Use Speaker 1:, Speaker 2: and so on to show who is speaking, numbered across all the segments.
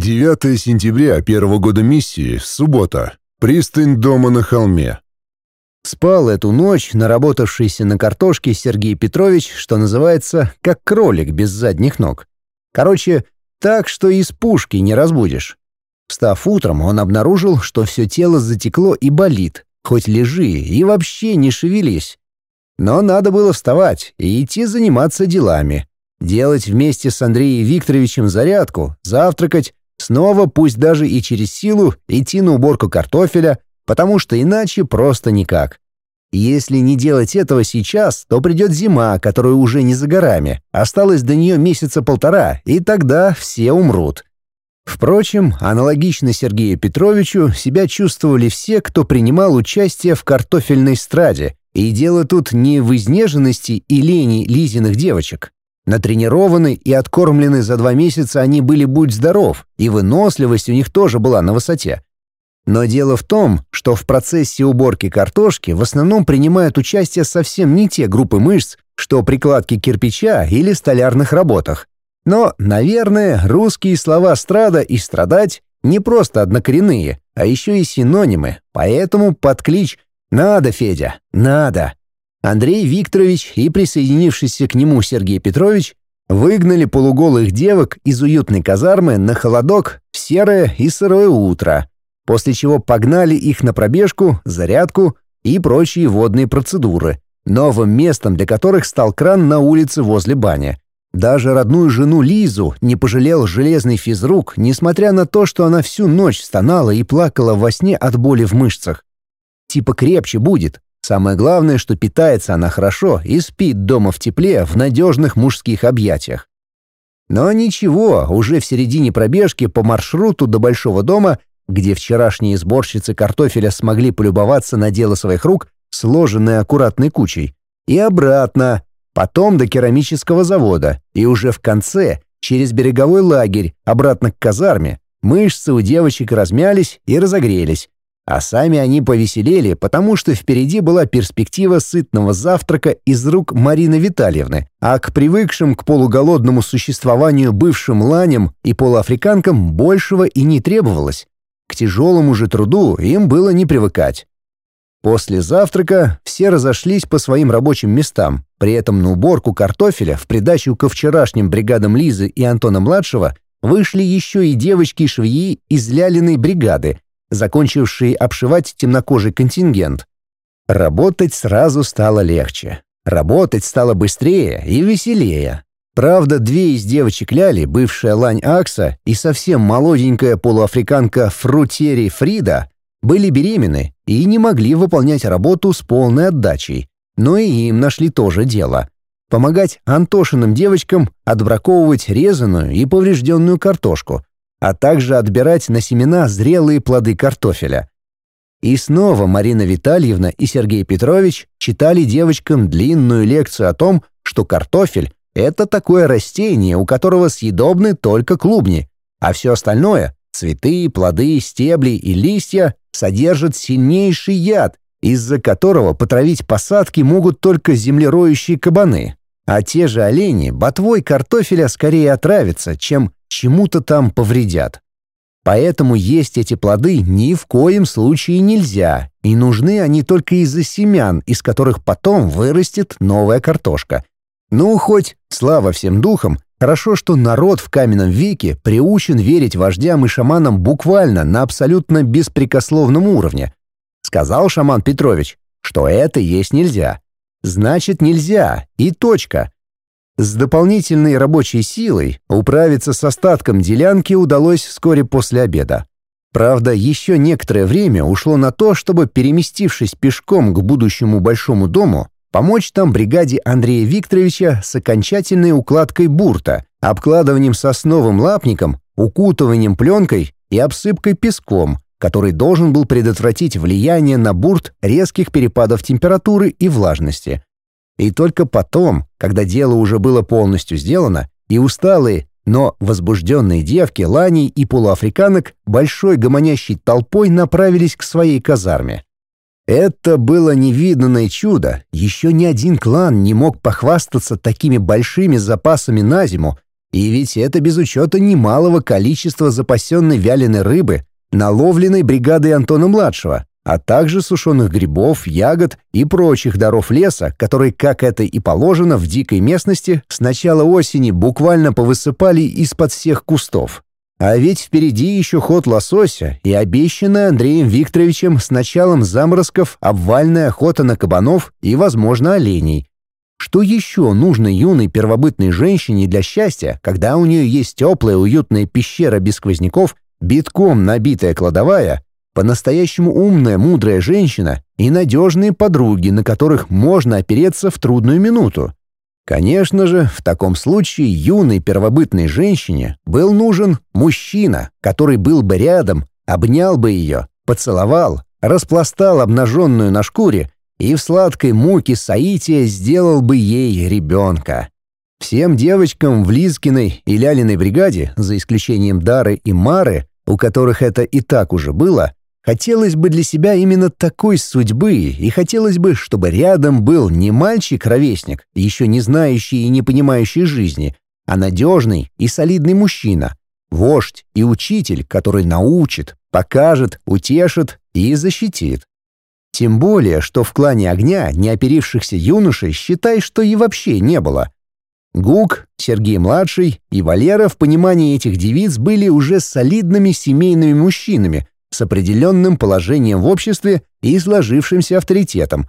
Speaker 1: 9 сентября первого года миссии, суббота, пристань дома на холме.
Speaker 2: Спал эту ночь наработавшийся на картошке Сергей Петрович, что называется, как кролик без задних ног. Короче, так, что из пушки не разбудишь. Встав утром, он обнаружил, что все тело затекло и болит, хоть лежи и вообще не шевелись. Но надо было вставать и идти заниматься делами. Делать вместе с Андреем Викторовичем зарядку, завтракать, Снова, пусть даже и через силу, идти на уборку картофеля, потому что иначе просто никак. Если не делать этого сейчас, то придет зима, которая уже не за горами. Осталось до нее месяца полтора, и тогда все умрут. Впрочем, аналогично Сергею Петровичу себя чувствовали все, кто принимал участие в картофельной страде, и дело тут не в изнеженности и лени Лизиных девочек. Натренированы и откормлены за два месяца они были будь здоров, и выносливость у них тоже была на высоте. Но дело в том, что в процессе уборки картошки в основном принимают участие совсем не те группы мышц, что прикладки кирпича или столярных работах. Но, наверное, русские слова «страда» и «страдать» не просто однокоренные, а еще и синонимы, поэтому под клич «надо, Федя, надо» Андрей Викторович и присоединившийся к нему Сергей Петрович выгнали полуголых девок из уютной казармы на холодок в серое и сырое утро, после чего погнали их на пробежку, зарядку и прочие водные процедуры, новым местом для которых стал кран на улице возле бани. Даже родную жену Лизу не пожалел железный физрук, несмотря на то, что она всю ночь стонала и плакала во сне от боли в мышцах. Типа крепче будет, Самое главное, что питается она хорошо и спит дома в тепле в надежных мужских объятиях. Но ничего, уже в середине пробежки по маршруту до Большого дома, где вчерашние сборщицы картофеля смогли полюбоваться на дело своих рук, сложенное аккуратной кучей, и обратно, потом до керамического завода, и уже в конце, через береговой лагерь, обратно к казарме, мышцы у девочек размялись и разогрелись, а сами они повеселели, потому что впереди была перспектива сытного завтрака из рук Марины Витальевны, а к привыкшим к полуголодному существованию бывшим ланям и полуафриканкам большего и не требовалось. К тяжелому же труду им было не привыкать. После завтрака все разошлись по своим рабочим местам. При этом на уборку картофеля в придачу ко вчерашним бригадам Лизы и Антона-младшего вышли еще и девочки-швеи из лялиной бригады, закончившие обшивать темнокожий контингент. Работать сразу стало легче. Работать стало быстрее и веселее. Правда, две из девочек Ляли, бывшая Лань Акса и совсем молоденькая полуафриканка Фрутери Фрида, были беременны и не могли выполнять работу с полной отдачей, но и им нашли тоже дело. Помогать Антошиным девочкам отбраковывать резаную и поврежденную картошку, а также отбирать на семена зрелые плоды картофеля. И снова Марина Витальевна и Сергей Петрович читали девочкам длинную лекцию о том, что картофель — это такое растение, у которого съедобны только клубни, а все остальное — цветы, плоды, стебли и листья — содержит сильнейший яд, из-за которого потравить посадки могут только землероющие кабаны. А те же олени ботвой картофеля скорее отравятся, чем чему-то там повредят. Поэтому есть эти плоды ни в коем случае нельзя, и нужны они только из-за семян, из которых потом вырастет новая картошка. Ну, хоть, слава всем духам, хорошо, что народ в каменном веке приучен верить вождям и шаманам буквально на абсолютно беспрекословном уровне. Сказал шаман Петрович, что это есть нельзя. Значит, нельзя, и точка. С дополнительной рабочей силой управиться с остатком делянки удалось вскоре после обеда. Правда, еще некоторое время ушло на то, чтобы, переместившись пешком к будущему большому дому, помочь там бригаде Андрея Викторовича с окончательной укладкой бурта, обкладыванием сосновым лапником, укутыванием пленкой и обсыпкой песком, который должен был предотвратить влияние на бурт резких перепадов температуры и влажности. И только потом, когда дело уже было полностью сделано, и усталые, но возбужденные девки, ланей и полуафриканок большой гомонящей толпой направились к своей казарме. Это было невиданное чудо. Еще ни один клан не мог похвастаться такими большими запасами на зиму, и ведь это без учета немалого количества запасенной вяленой рыбы, наловленной бригадой Антона-младшего а также сушеных грибов, ягод и прочих даров леса, которые, как это и положено в дикой местности, с начала осени буквально повысыпали из-под всех кустов. А ведь впереди еще ход лосося и обещанная Андреем Викторовичем с началом заморозков обвальная охота на кабанов и, возможно, оленей. Что еще нужно юной первобытной женщине для счастья, когда у нее есть теплая уютная пещера без сквозняков битком набитая кладовая, по-настоящему умная, мудрая женщина и надежные подруги, на которых можно опереться в трудную минуту. Конечно же, в таком случае юной первобытной женщине был нужен мужчина, который был бы рядом, обнял бы ее, поцеловал, распластал обнаженную на шкуре и в сладкой муке соития сделал бы ей ребенка. Всем девочкам в Лизкиной и Лялиной бригаде, за исключением Дары и Мары, у которых это и так уже было, Хотелось бы для себя именно такой судьбы, и хотелось бы, чтобы рядом был не мальчик-ровесник, еще не знающий и не понимающий жизни, а надежный и солидный мужчина, вождь и учитель, который научит, покажет, утешит и защитит. Тем более, что в клане огня неоперившихся юношей считай, что и вообще не было. Гук, Сергей-младший и Валера в понимании этих девиц были уже солидными семейными мужчинами, с определенным положением в обществе и сложившимся авторитетом.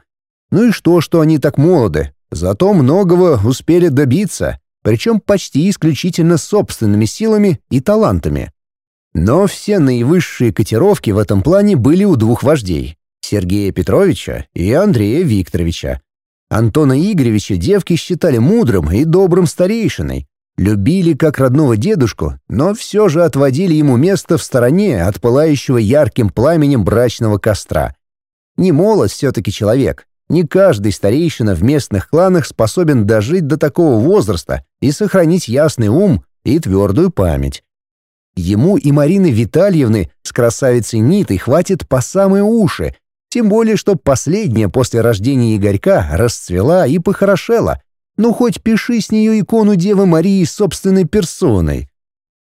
Speaker 2: Ну и что, что они так молоды, зато многого успели добиться, причем почти исключительно собственными силами и талантами. Но все наивысшие котировки в этом плане были у двух вождей — Сергея Петровича и Андрея Викторовича. Антона Игоревича девки считали мудрым и добрым старейшиной, Любили как родного дедушку, но все же отводили ему место в стороне от пылающего ярким пламенем брачного костра. Не молод все-таки человек. Не каждый старейшина в местных кланах способен дожить до такого возраста и сохранить ясный ум и твердую память. Ему и Марины Витальевны с красавицей Нитой хватит по самые уши, тем более, что последняя после рождения Игорька расцвела и похорошела, ну, хоть пиши с нее икону Девы Марии собственной персоной.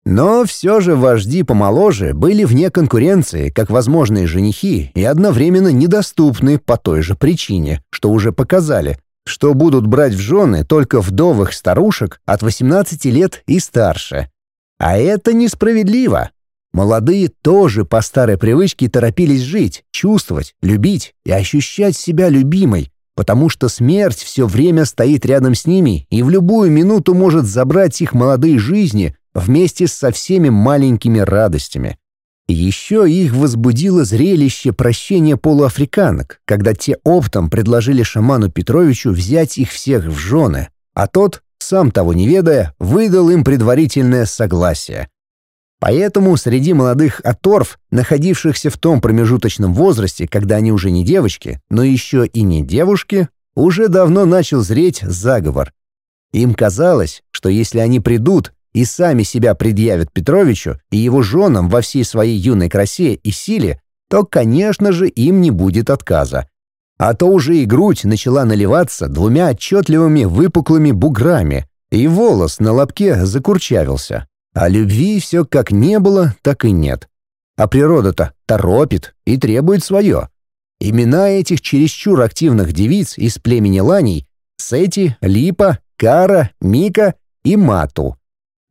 Speaker 2: Но все же вожди помоложе были вне конкуренции, как возможные женихи, и одновременно недоступны по той же причине, что уже показали, что будут брать в жены только вдовых старушек от 18 лет и старше. А это несправедливо. Молодые тоже по старой привычке торопились жить, чувствовать, любить и ощущать себя любимой, потому что смерть все время стоит рядом с ними и в любую минуту может забрать их молодые жизни вместе со всеми маленькими радостями. Еще их возбудило зрелище прощения полуафриканок, когда те оптом предложили шаману Петровичу взять их всех в жены, а тот, сам того не ведая, выдал им предварительное согласие. Поэтому среди молодых оторв, находившихся в том промежуточном возрасте, когда они уже не девочки, но еще и не девушки, уже давно начал зреть заговор. Им казалось, что если они придут и сами себя предъявят Петровичу и его женам во всей своей юной красе и силе, то, конечно же, им не будет отказа. А то уже и грудь начала наливаться двумя отчетливыми выпуклыми буграми, и волос на лобке закурчавился. А любви все как не было, так и нет. А природа-то торопит и требует свое. Имена этих чересчур активных девиц из племени Ланей — Сети, Липа, Кара, Мика и Мату.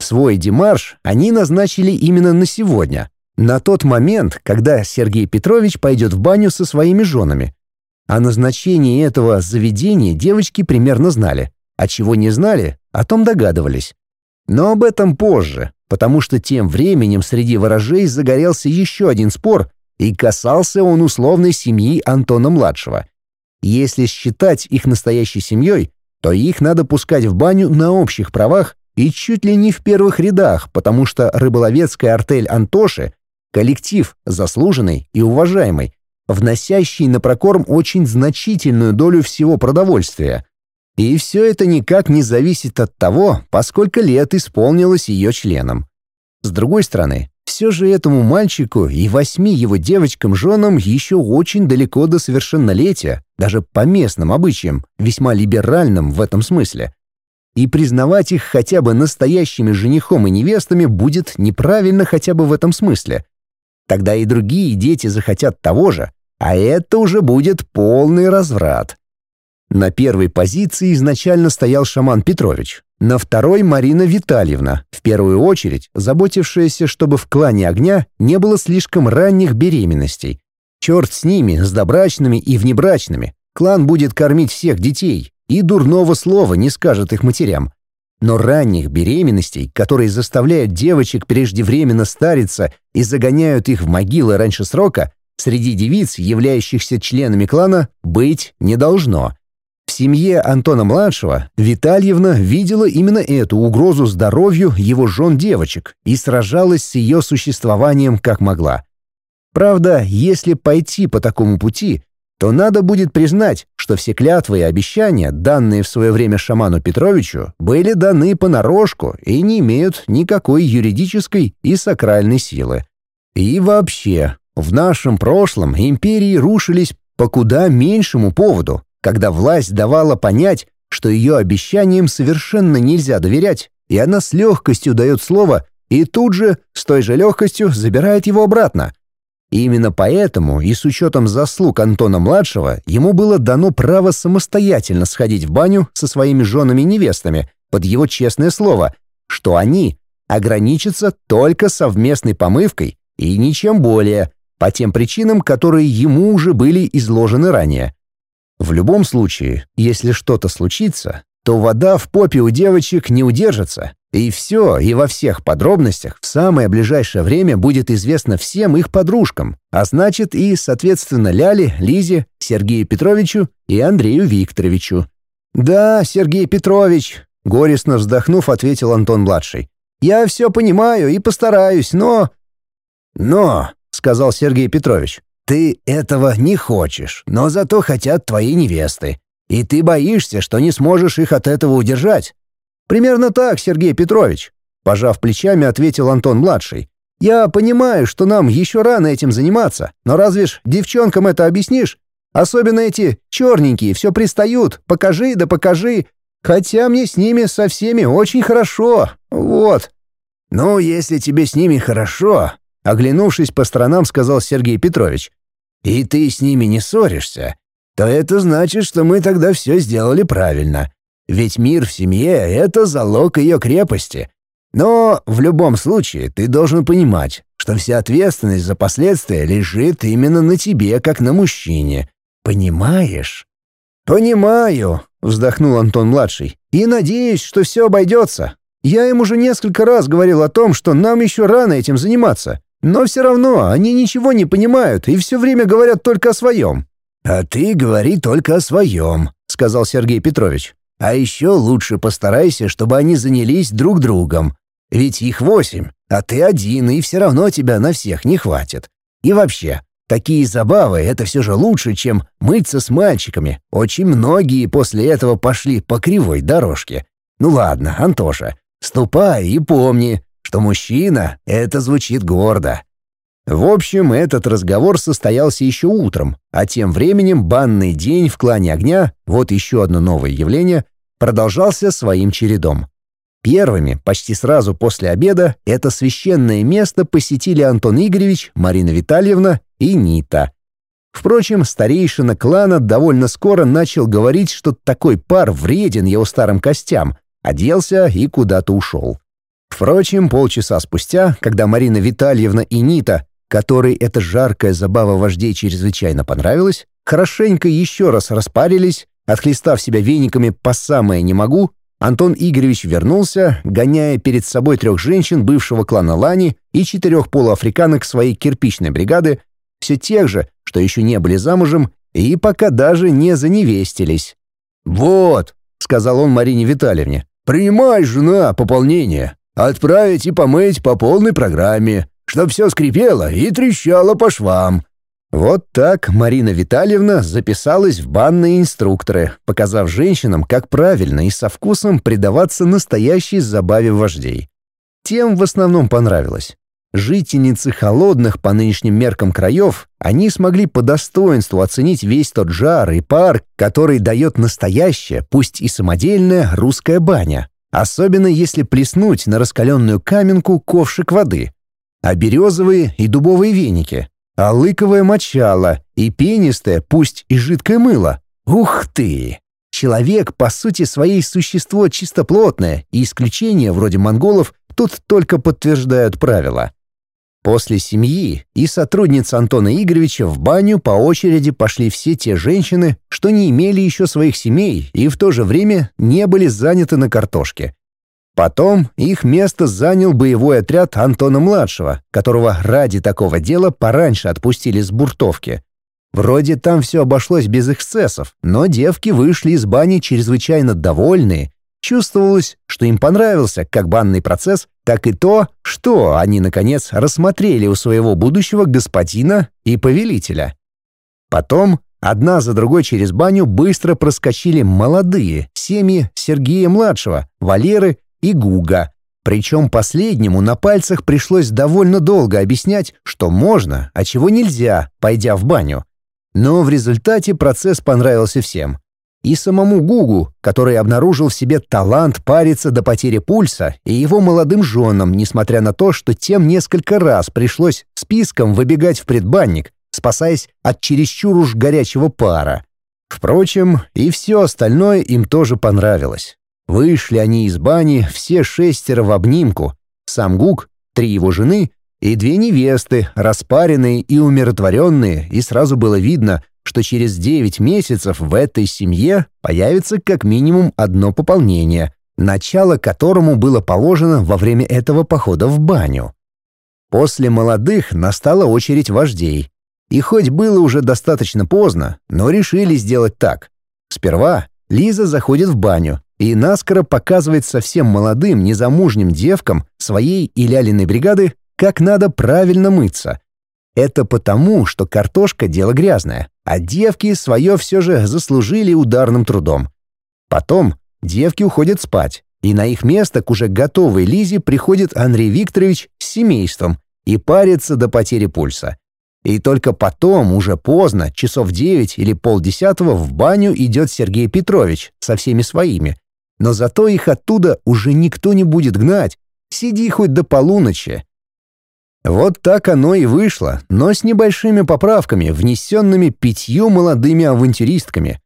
Speaker 2: Свой демарш они назначили именно на сегодня, на тот момент, когда Сергей Петрович пойдет в баню со своими женами. О назначении этого заведения девочки примерно знали, а чего не знали, о том догадывались. Но об этом позже, потому что тем временем среди ворожей загорелся еще один спор, и касался он условной семьи Антона-младшего. Если считать их настоящей семьей, то их надо пускать в баню на общих правах и чуть ли не в первых рядах, потому что рыболовецкая артель Антоши — коллектив заслуженный и уважаемый, вносящий на прокорм очень значительную долю всего продовольствия. И все это никак не зависит от того, поскольку лет исполнилось ее членом. С другой стороны, все же этому мальчику и восьми его девочкам-женам еще очень далеко до совершеннолетия, даже по местным обычаям, весьма либеральным в этом смысле. И признавать их хотя бы настоящими женихом и невестами будет неправильно хотя бы в этом смысле. Тогда и другие дети захотят того же, а это уже будет полный разврат. На первой позиции изначально стоял шаман Петрович, на второй Марина Витальевна, в первую очередь заботившаяся, чтобы в клане огня не было слишком ранних беременностей. Черт с ними, с добрачными и внебрачными. Клан будет кормить всех детей, и дурного слова не скажет их матерям. Но ранних беременностей, которые заставляют девочек преждевременно стариться и загоняют их в могилы раньше срока, среди девиц, являющихся членами клана, быть не должно. В семье Антона-младшего Витальевна видела именно эту угрозу здоровью его жен-девочек и сражалась с ее существованием как могла. Правда, если пойти по такому пути, то надо будет признать, что все клятвы и обещания, данные в свое время шаману Петровичу, были даны понарошку и не имеют никакой юридической и сакральной силы. И вообще, в нашем прошлом империи рушились по куда меньшему поводу, когда власть давала понять, что ее обещаниям совершенно нельзя доверять, и она с легкостью дает слово и тут же, с той же легкостью, забирает его обратно. И именно поэтому и с учетом заслуг Антона-младшего ему было дано право самостоятельно сходить в баню со своими женами-невестами под его честное слово, что они ограничатся только совместной помывкой и ничем более, по тем причинам, которые ему уже были изложены ранее. В любом случае, если что-то случится, то вода в попе у девочек не удержится, и все, и во всех подробностях в самое ближайшее время будет известно всем их подружкам, а значит и, соответственно, Ляле, Лизе, Сергею Петровичу и Андрею Викторовичу. «Да, Сергей Петрович», — горестно вздохнув, ответил Антон-младший. «Я все понимаю и постараюсь, но...» «Но», — сказал Сергей Петрович, ты этого не хочешь, но зато хотят твои невесты. И ты боишься, что не сможешь их от этого удержать. Примерно так, Сергей Петрович, пожав плечами, ответил Антон младший. Я понимаю, что нам еще рано этим заниматься, но разве ж девчонкам это объяснишь? Особенно эти черненькие все пристают, покажи да покажи. Хотя мне с ними со всеми очень хорошо. Вот. Ну, если тебе с ними хорошо, оглянувшись по сторонам, сказал Сергей Петрович и ты с ними не ссоришься, то это значит, что мы тогда все сделали правильно. Ведь мир в семье — это залог ее крепости. Но в любом случае ты должен понимать, что вся ответственность за последствия лежит именно на тебе, как на мужчине. Понимаешь? «Понимаю», — вздохнул Антон-младший, — «и надеюсь, что все обойдется. Я им уже несколько раз говорил о том, что нам еще рано этим заниматься. Но все равно они ничего не понимают и все время говорят только о своем». «А ты говори только о своем», — сказал Сергей Петрович. «А еще лучше постарайся, чтобы они занялись друг другом. Ведь их восемь, а ты один, и все равно тебя на всех не хватит. И вообще, такие забавы — это все же лучше, чем мыться с мальчиками. Очень многие после этого пошли по кривой дорожке. Ну ладно, Антоша, ступай и помни, что мужчина — это звучит гордо. В общем, этот разговор состоялся еще утром, а тем временем банный день в клане огня, вот еще одно новое явление, продолжался своим чередом. Первыми, почти сразу после обеда, это священное место посетили Антон Игоревич, Марина Витальевна и Нита. Впрочем, старейшина клана довольно скоро начал говорить, что такой пар вреден его старым костям, оделся и куда-то ушел. Впрочем, полчаса спустя, когда Марина Витальевна и Нита, которой эта жаркая забава вождей чрезвычайно понравилась, хорошенько еще раз распарились, отхлестав себя вениками по самое «не могу», Антон Игоревич вернулся, гоняя перед собой трех женщин бывшего клана Лани и четырех полуафриканок своей кирпичной бригады, все тех же, что еще не были замужем и пока даже не заневестились. «Вот», — сказал он Марине Витальевне, — «принимай, жена, пополнение». Отправить и помыть по полной программе, чтобы все скрипело и трещало по швам. Вот так Марина Витальевна записалась в банные инструкторы, показав женщинам, как правильно и со вкусом предаваться настоящей забаве вождей. Тем в основном понравилось. Жительницы холодных по нынешним меркам краев, они смогли по достоинству оценить весь тот жар и пар, который дает настоящая, пусть и самодельная, русская баня. Особенно если плеснуть на раскаленную каменку ковшик воды. А березовые и дубовые веники, а лыковое мочало и пенистое, пусть и жидкое мыло. Ух ты! Человек, по сути своей, существо чистоплотное, и исключения, вроде монголов, тут только подтверждают правила. После семьи и сотрудниц Антона Игоревича в баню по очереди пошли все те женщины, что не имели еще своих семей и в то же время не были заняты на картошке. Потом их место занял боевой отряд Антона-младшего, которого ради такого дела пораньше отпустили с буртовки. Вроде там все обошлось без эксцессов, но девки вышли из бани чрезвычайно довольные Чувствовалось, что им понравился как банный процесс, так и то, что они, наконец, рассмотрели у своего будущего господина и повелителя. Потом одна за другой через баню быстро проскочили молодые семьи Сергея-младшего, Валеры и Гуга. Причем последнему на пальцах пришлось довольно долго объяснять, что можно, а чего нельзя, пойдя в баню. Но в результате процесс понравился всем и самому Гугу, который обнаружил в себе талант париться до потери пульса, и его молодым женам, несмотря на то, что тем несколько раз пришлось списком выбегать в предбанник, спасаясь от чересчур уж горячего пара. Впрочем, и все остальное им тоже понравилось. Вышли они из бани все шестеро в обнимку, сам Гук, три его жены и две невесты, распаренные и умиротворенные, и сразу было видно — что через 9 месяцев в этой семье появится как минимум одно пополнение, начало которому было положено во время этого похода в баню. После молодых настала очередь вождей. И хоть было уже достаточно поздно, но решили сделать так. Сперва Лиза заходит в баню и наскоро показывает совсем молодым незамужним девкам своей и Лялиной бригады, как надо правильно мыться, это потому, что картошка — дело грязное, а девки свое все же заслужили ударным трудом. Потом девки уходят спать, и на их место к уже готовой Лизе приходит Андрей Викторович с семейством и парится до потери пульса. И только потом, уже поздно, часов девять или полдесятого, в баню идет Сергей Петрович со всеми своими. Но зато их оттуда уже никто не будет гнать. Сиди хоть до полуночи. Вот так оно и вышло, но с небольшими поправками, внесенными пятью молодыми авантюристками.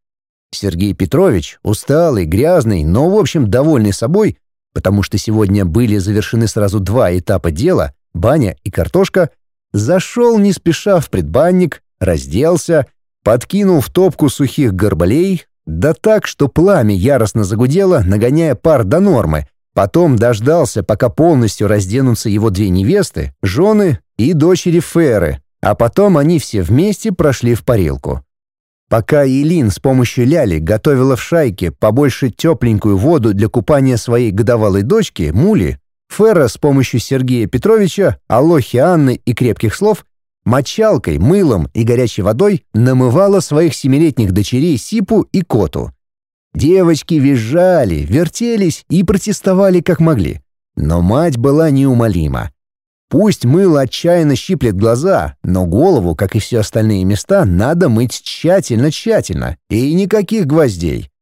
Speaker 2: Сергей Петрович, усталый, грязный, но в общем довольный собой, потому что сегодня были завершены сразу два этапа дела — баня и картошка — зашел не спеша в предбанник, разделся, подкинул в топку сухих горбалей, да так, что пламя яростно загудело, нагоняя пар до нормы — Потом дождался, пока полностью разденутся его две невесты, жены и дочери Феры, а потом они все вместе прошли в парилку. Пока Елин с помощью ляли готовила в шайке побольше тепленькую воду для купания своей годовалой дочки, Мули, Фера с помощью Сергея Петровича, Алохи Анны и крепких слов мочалкой, мылом и горячей водой намывала своих семилетних дочерей Сипу и Коту – Девочки визжали, вертелись и протестовали как могли. Но мать была неумолима. Пусть мыло отчаянно щиплет глаза, но голову, как и все остальные места, надо мыть тщательно-тщательно, и никаких гвоздей.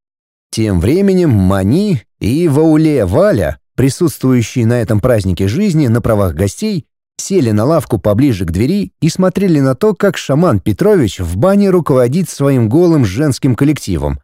Speaker 2: Тем временем Мани и Вауле Валя, присутствующие на этом празднике жизни на правах гостей, сели на лавку поближе к двери и смотрели на то, как шаман Петрович в бане руководит своим голым женским коллективом,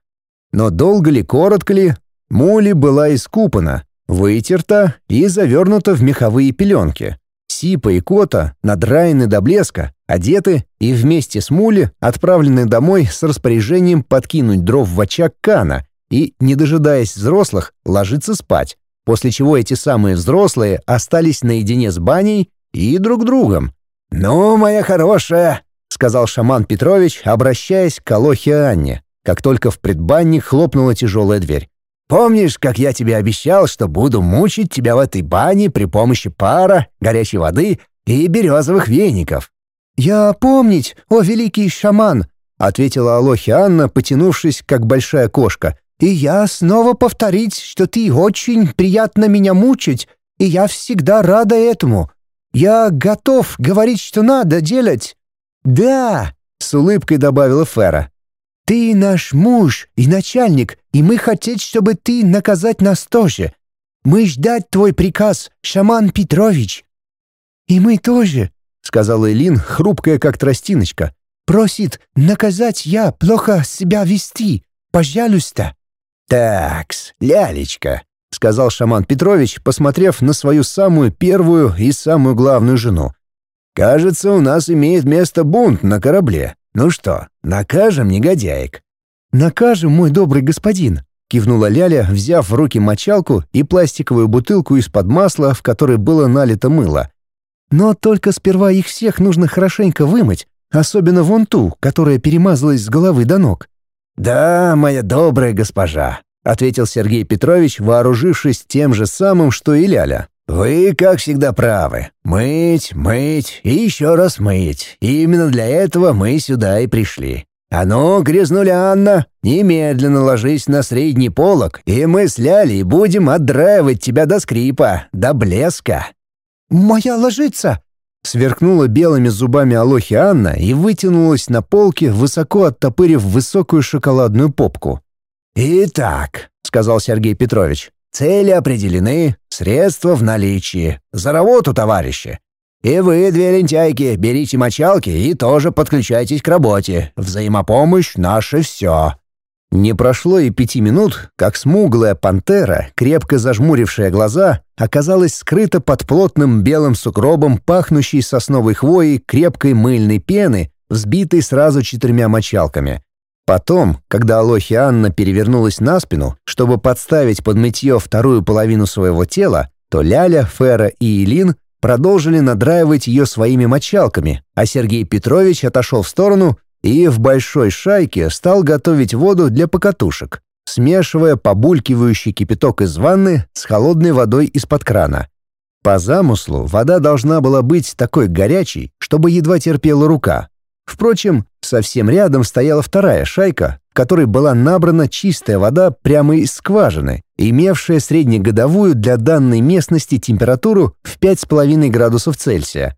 Speaker 2: но долго ли, коротко ли, мули была искупана, вытерта и завернута в меховые пеленки. Сипа и Кота надраены до блеска, одеты и вместе с мули отправлены домой с распоряжением подкинуть дров в очаг Кана и, не дожидаясь взрослых, ложиться спать, после чего эти самые взрослые остались наедине с баней и друг другом. «Ну, моя хорошая», — сказал шаман Петрович, обращаясь к Алохе Анне как только в предбанник хлопнула тяжелая дверь. «Помнишь, как я тебе обещал, что буду мучить тебя в этой бане при помощи пара, горячей воды и березовых веников?»
Speaker 3: «Я помнить, о великий шаман!» — ответила Алохи Анна, потянувшись, как большая кошка. «И я снова повторить, что ты очень приятно меня мучить, и я всегда рада этому. Я готов говорить, что надо делать». «Да!» — с улыбкой добавила Фера. «Ты наш муж и начальник, и мы хотеть, чтобы ты наказать нас тоже. Мы ждать твой приказ, шаман Петрович». «И мы тоже», — сказала Элин, хрупкая, как тростиночка. «Просит наказать я, плохо себя вести. Пожалуйста».
Speaker 2: «Такс, лялечка», — сказал шаман Петрович, посмотрев на свою самую первую и самую главную жену. «Кажется, у нас имеет место бунт на корабле. Ну что, накажем негодяек?»
Speaker 3: «Накажем, мой добрый господин», — кивнула Ляля, взяв в руки мочалку и пластиковую бутылку из-под масла, в которой было налито мыло. «Но только сперва их всех нужно хорошенько вымыть, особенно вон ту, которая перемазалась с головы до ног».
Speaker 2: «Да, моя добрая госпожа», — ответил Сергей Петрович, вооружившись тем же самым, что и Ляля. «Вы, как всегда, правы. Мыть, мыть и еще раз мыть. И именно для этого мы сюда и пришли. А ну, грязнуля Анна, немедленно ложись на средний полок, и мы с Лялей будем отдраивать тебя до скрипа, до блеска».
Speaker 3: «Моя ложится!» Сверкнула белыми зубами Алохи Анна и вытянулась на полке, высоко оттопырив высокую шоколадную попку.
Speaker 2: «Итак», — сказал Сергей Петрович, Цели определены, средства в наличии. За работу, товарищи! И вы, две лентяйки, берите мочалки и тоже подключайтесь к работе. Взаимопомощь — наше все».
Speaker 3: Не прошло и пяти минут, как смуглая пантера, крепко зажмурившая глаза, оказалась скрыта под плотным белым сугробом, пахнущей сосновой хвоей крепкой мыльной пены, взбитой сразу четырьмя мочалками. Потом, когда Алохи Анна перевернулась на спину, чтобы подставить под мытье вторую половину своего тела, то Ляля, Фера и Илин продолжили надраивать ее своими мочалками, а Сергей Петрович отошел в сторону и в большой шайке стал готовить воду для покатушек, смешивая побулькивающий кипяток из ванны с холодной водой из-под крана. По замыслу вода должна была быть такой горячей, чтобы едва терпела рука, Впрочем, совсем рядом стояла вторая шайка, в которой была набрана чистая вода прямо из скважины, имевшая среднегодовую для данной местности температуру в 5,5 градусов Цельсия.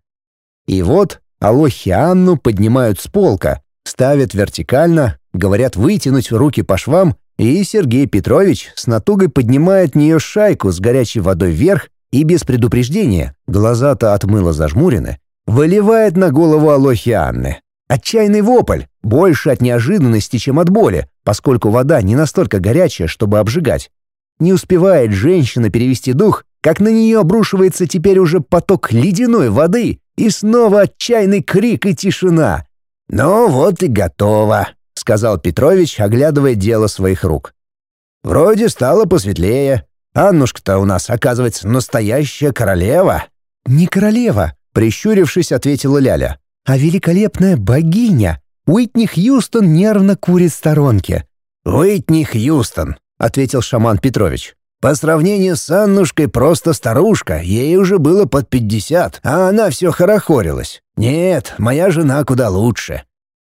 Speaker 3: И вот Алохи Анну поднимают с полка, ставят вертикально, говорят вытянуть руки по швам, и Сергей Петрович с натугой поднимает нее шайку с горячей водой вверх и без предупреждения, глаза-то отмыла зажмурены, выливает на голову Алохи Анны. Отчаянный вопль, больше от неожиданности, чем от боли, поскольку вода не настолько горячая, чтобы обжигать. Не успевает женщина перевести дух, как на нее обрушивается теперь уже поток ледяной воды, и снова отчаянный крик и тишина. «Ну вот и готово», — сказал Петрович, оглядывая дело своих рук. «Вроде стало посветлее. Аннушка-то у нас, оказывается, настоящая королева». «Не королева», — прищурившись, ответила Ляля а великолепная богиня. Уитни Хьюстон нервно курит в сторонке.
Speaker 2: «Уитни Хьюстон», — ответил шаман Петрович. По сравнению с Аннушкой просто старушка, ей уже было под пятьдесят, а она все хорохорилась. Нет, моя жена куда лучше».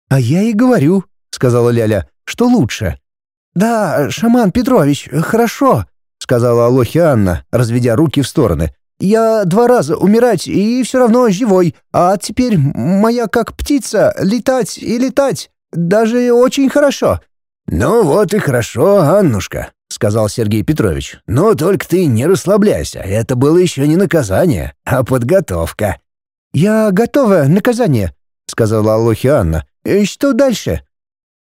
Speaker 3: «А я и говорю», — сказала Ляля, — «что лучше». «Да, шаман Петрович, хорошо», — сказала Алохи Анна, разведя руки в стороны. Я два раза умирать и все равно живой, а теперь моя как птица летать и летать, даже очень хорошо».
Speaker 2: «Ну вот и хорошо, Аннушка», — сказал Сергей Петрович. «Но только ты не расслабляйся, это было еще не наказание, а подготовка».
Speaker 3: «Я готова, наказание», — сказала Алохи Анна. «И что дальше?»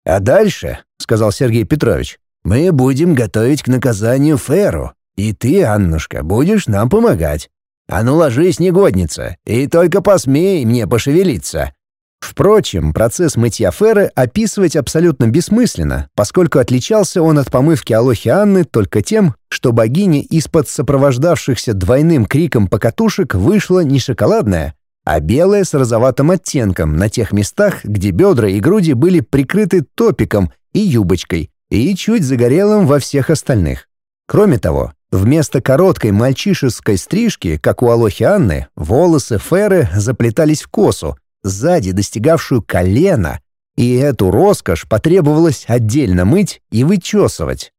Speaker 2: «А дальше», — сказал Сергей Петрович, — «мы будем готовить к наказанию Феру, и ты, Аннушка, будешь нам помогать. А ну ложись, негодница, и только посмей мне пошевелиться».
Speaker 3: Впрочем, процесс мытья феры описывать абсолютно бессмысленно, поскольку отличался он от помывки Алохи Анны только тем, что богиня из-под сопровождавшихся двойным криком покатушек вышла не шоколадная, а белая с розоватым оттенком на тех местах, где бедра и груди были прикрыты топиком и юбочкой, и чуть загорелым во всех остальных. Кроме того, вместо короткой мальчишеской стрижки, как у Алохи Анны, волосы Феры заплетались в косу, сзади достигавшую колена, и эту роскошь потребовалось отдельно мыть и вычесывать.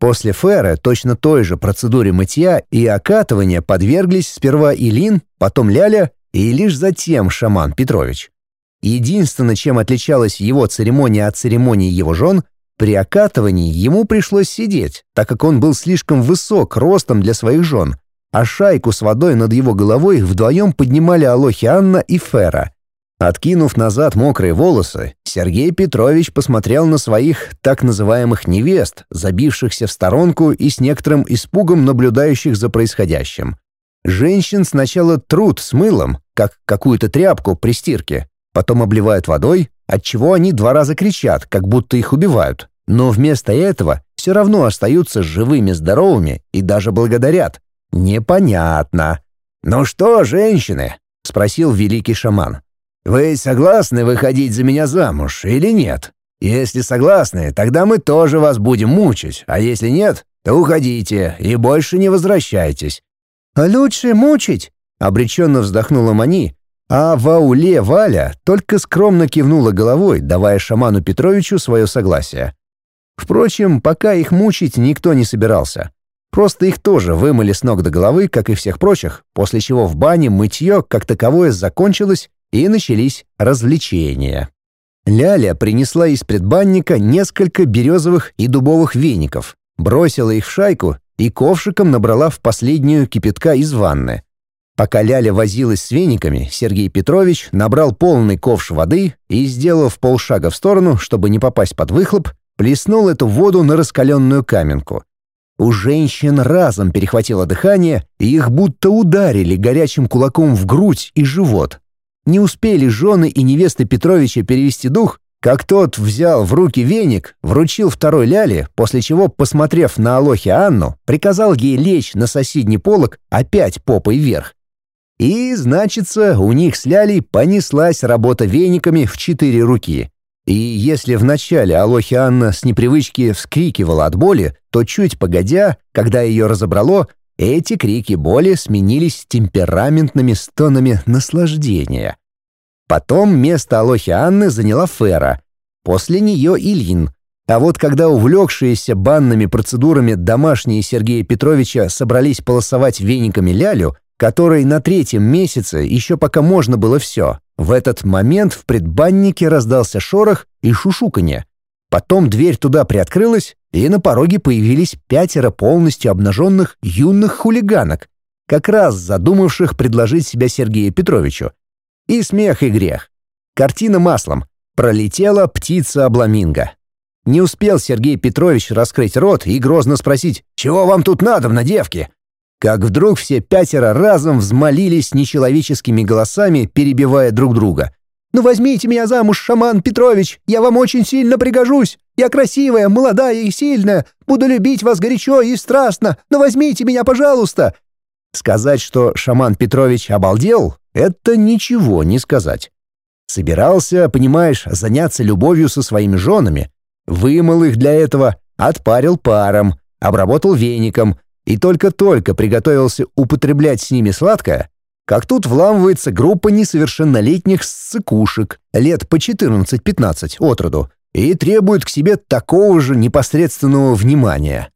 Speaker 3: После Феры точно той же процедуре мытья и окатывания подверглись сперва Илин, потом Ляля
Speaker 2: и лишь затем шаман Петрович. Единственное, чем отличалась его церемония от церемонии его жен, при окатывании ему пришлось сидеть, так как он был слишком высок ростом для своих жен, а шайку с водой над его головой вдвоем поднимали Алохи Анна и Фера. Откинув назад мокрые волосы, Сергей Петрович посмотрел на своих так называемых невест, забившихся в сторонку и с некоторым испугом наблюдающих за происходящим. Женщин сначала труд с мылом, как какую-то тряпку при стирке, потом обливают водой, отчего они два раза кричат, как будто их убивают, но вместо этого все равно остаются живыми-здоровыми и даже благодарят. Непонятно. «Ну что, женщины?» — спросил великий шаман. «Вы согласны выходить за меня замуж или нет? Если согласны, тогда мы тоже вас будем мучить, а если нет, то уходите и больше не возвращайтесь».
Speaker 3: «А «Лучше мучить», — обреченно вздохнула Мани, а Вауле Валя только скромно кивнула головой, давая шаману Петровичу свое согласие. Впрочем, пока их мучить никто не собирался. Просто их тоже вымыли с ног до головы, как и всех прочих, после чего в бане мытье как таковое закончилось и начались развлечения. Ляля принесла из предбанника несколько березовых и дубовых веников, бросила их в шайку и ковшиком набрала в последнюю кипятка из ванны. Пока Ляля возилась с вениками, Сергей Петрович набрал полный ковш воды и, сделав полшага в сторону, чтобы не попасть под выхлоп, плеснул эту воду на раскаленную каменку. У женщин разом перехватило дыхание, и их будто ударили горячим кулаком в грудь и живот. Не успели жены и невесты Петровича перевести дух, как тот взял в руки веник, вручил второй ляле, после чего, посмотрев на Алохе Анну, приказал ей лечь на соседний полог опять попой вверх и, значится, у них с Лялей понеслась работа вениками в четыре руки. И если вначале Алохи Анна с непривычки вскрикивала от боли, то чуть погодя, когда ее разобрало, эти крики боли сменились темпераментными стонами наслаждения. Потом место Алохи Анны заняла Фера, после нее Ильин. А вот когда увлекшиеся банными процедурами домашние Сергея Петровича собрались полосовать вениками Лялю, которой на третьем месяце, еще пока можно было все. В этот момент в предбаннике раздался шорох и шушуканье. Потом дверь туда приоткрылась, и на пороге появились пятеро полностью обнаженных юных хулиганок, как раз задумавших предложить себя Сергею Петровичу. И смех, и грех. Картина маслом. Пролетела птица обламинго. Не успел Сергей Петрович раскрыть рот и грозно спросить «Чего вам тут надо, на девки?» как вдруг все пятеро разом взмолились нечеловеческими голосами, перебивая друг друга. «Ну возьмите меня замуж, шаман Петрович! Я вам очень сильно пригожусь! Я красивая, молодая и сильная! Буду любить вас горячо и страстно! Ну возьмите меня, пожалуйста!» Сказать, что шаман Петрович обалдел, это ничего не сказать. Собирался, понимаешь, заняться любовью со своими женами. Вымыл их для этого, отпарил паром, обработал веником — и только-только приготовился употреблять с ними сладкое, как тут вламывается группа несовершеннолетних сыкушек лет по 14-15 отроду и требует к себе такого же непосредственного внимания.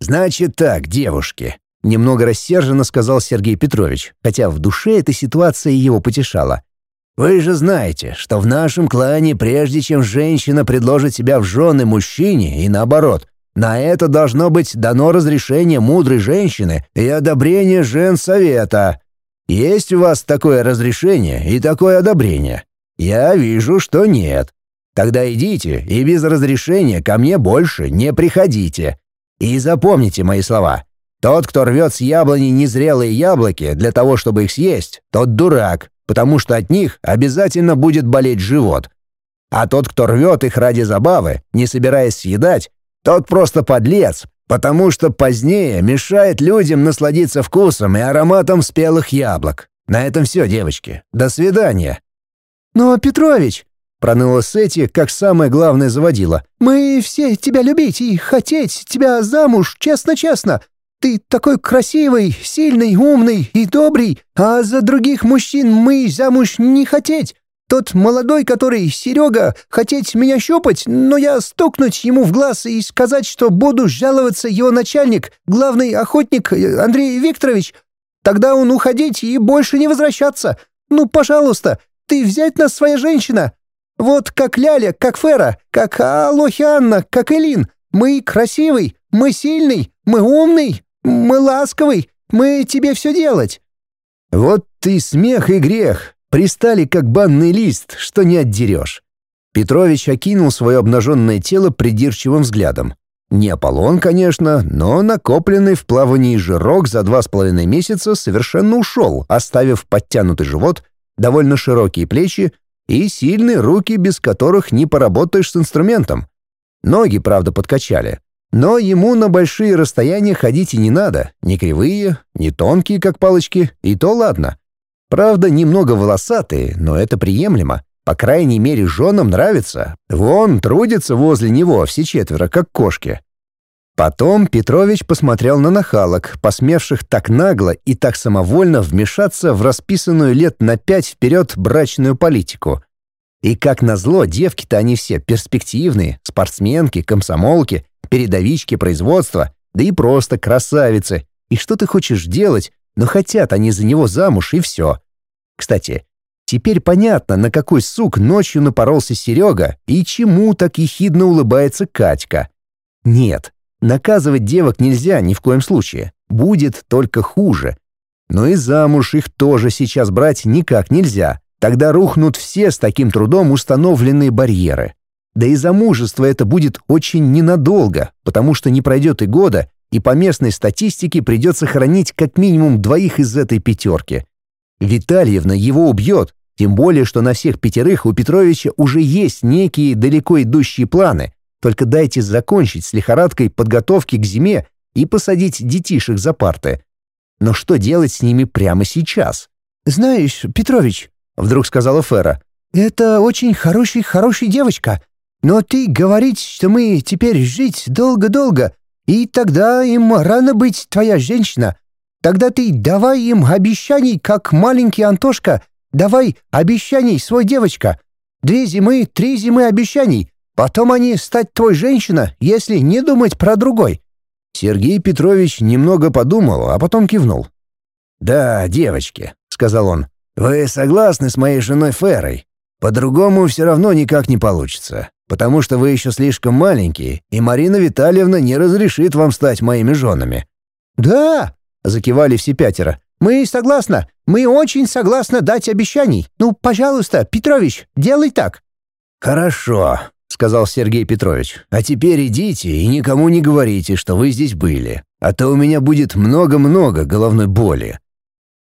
Speaker 3: «Значит так, девушки», — немного рассерженно сказал Сергей Петрович, хотя в душе эта ситуация его потешала. «Вы же знаете, что в нашем клане, прежде чем женщина предложит себя в жены мужчине и наоборот, на это должно быть дано разрешение мудрой женщины и одобрение женсовета. Есть у вас такое разрешение и такое одобрение? Я вижу, что нет. Тогда идите и без разрешения ко мне больше не приходите. И запомните мои слова. Тот, кто рвет с яблони незрелые яблоки для того, чтобы их съесть, тот дурак, потому что от них обязательно будет болеть живот. А тот, кто рвет их ради забавы, не собираясь съедать, тот просто подлец, потому что позднее мешает людям насладиться вкусом и ароматом спелых яблок. На этом все, девочки. До свидания. Но, Петрович, проныла Сети, как самое главное заводила. Мы все тебя любить и хотеть тебя замуж, честно-честно. Ты такой красивый, сильный, умный и добрый, а за других мужчин мы замуж не хотеть. Тот молодой, который, Серега, хотеть меня щупать, но я стукнуть ему в глаз и сказать, что буду жаловаться его начальник, главный охотник э, Андрей Викторович. Тогда он уходить и больше не возвращаться. Ну, пожалуйста, ты взять нас своя женщина. Вот как Ляля, как Фера, как Алохи Анна, как Элин. Мы красивый, мы сильный, мы умный, мы ласковый, мы тебе все делать».
Speaker 2: «Вот ты смех и грех», Пристали, как банный лист, что не отдерешь. Петрович окинул свое обнаженное тело придирчивым взглядом. Не Аполлон, конечно, но накопленный в плавании жирок за два с половиной месяца совершенно ушел, оставив подтянутый живот, довольно широкие плечи и сильные руки, без которых не поработаешь с инструментом. Ноги, правда, подкачали. Но ему на большие расстояния ходить и не надо, не кривые, не тонкие, как палочки, и то ладно. Правда, немного волосатые, но это приемлемо. По крайней мере, женам нравится. Вон, трудится возле него все четверо, как кошки. Потом Петрович посмотрел на нахалок, посмевших так нагло и так самовольно вмешаться в расписанную лет на пять вперед брачную политику. И как назло, девки-то они все перспективные, спортсменки, комсомолки, передовички производства, да и просто красавицы. И что ты хочешь делать, но хотят они за него замуж и все. Кстати, теперь понятно, на какой сук ночью напоролся Серега и чему так ехидно улыбается Катька. Нет, наказывать девок нельзя ни в коем случае, будет только хуже. Но и замуж их тоже сейчас брать никак нельзя, тогда рухнут все с таким трудом установленные барьеры. Да и замужество это будет очень ненадолго, потому что не пройдет и года, и по местной статистике придется хранить как минимум двоих из этой пятерки. Витальевна его убьет, тем более, что на всех пятерых у Петровича уже есть некие далеко идущие планы. Только дайте закончить с лихорадкой подготовки к зиме и посадить детишек за парты. Но что делать с ними прямо сейчас?
Speaker 3: «Знаешь, Петрович», — вдруг сказала Фера, — «это очень хороший хороший девочка. Но ты говорить, что мы теперь жить долго-долго, и тогда им рано быть твоя женщина. Тогда ты давай им обещаний, как маленький Антошка, давай обещаний, свой девочка. Две зимы, три зимы обещаний. Потом они стать твой женщина, если не думать про другой».
Speaker 2: Сергей Петрович немного подумал, а потом кивнул. «Да, девочки», — сказал он, — «вы согласны с моей женой Ферой? По-другому все равно никак не получится потому что вы еще слишком маленькие, и Марина Витальевна не разрешит вам стать моими женами».
Speaker 3: «Да!» — закивали все пятеро. «Мы согласны. Мы очень согласны дать обещаний. Ну, пожалуйста, Петрович, делай так».
Speaker 2: «Хорошо», — сказал Сергей Петрович. «А теперь идите и никому не говорите, что вы здесь были, а то у меня будет много-много головной боли».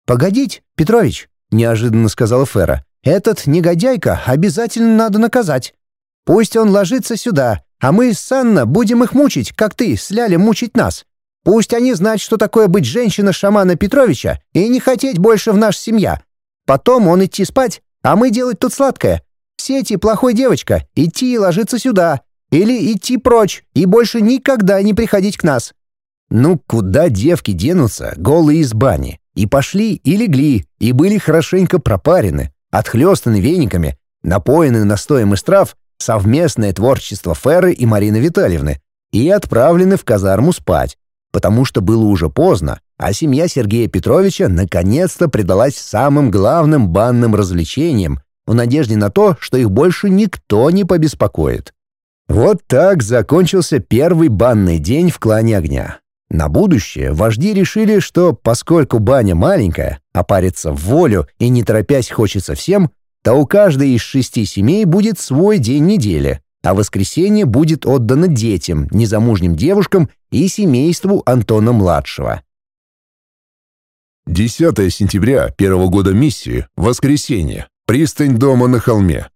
Speaker 3: «Погодите, Петрович», — неожиданно сказала Фера. «Этот негодяйка обязательно надо наказать». Пусть он ложится сюда, а мы с Санна будем их мучить, как ты с Ляли мучить нас. Пусть они знают, что такое быть женщина шамана Петровича и не хотеть больше в наш семья. Потом он идти спать, а мы делать тут сладкое. Сети, плохой девочка, идти и ложиться сюда. Или идти прочь и больше никогда не приходить к нас».
Speaker 2: Ну, куда девки денутся, голые из бани? И пошли, и легли, и были хорошенько пропарены, отхлёстаны вениками, напоены настоем из трав совместное творчество Ферры и Марины Витальевны, и отправлены в казарму спать, потому что было уже поздно, а семья Сергея Петровича наконец-то предалась самым главным банным развлечениям в надежде на то, что их больше никто не побеспокоит. Вот так закончился первый банный день в клане огня. На будущее вожди решили, что поскольку баня маленькая, а париться в волю и не торопясь хочется всем, то у каждой из шести семей будет свой день недели, а воскресенье будет отдано детям, незамужним девушкам и семейству Антона-младшего.
Speaker 1: 10 сентября первого года миссии, воскресенье, пристань дома на холме.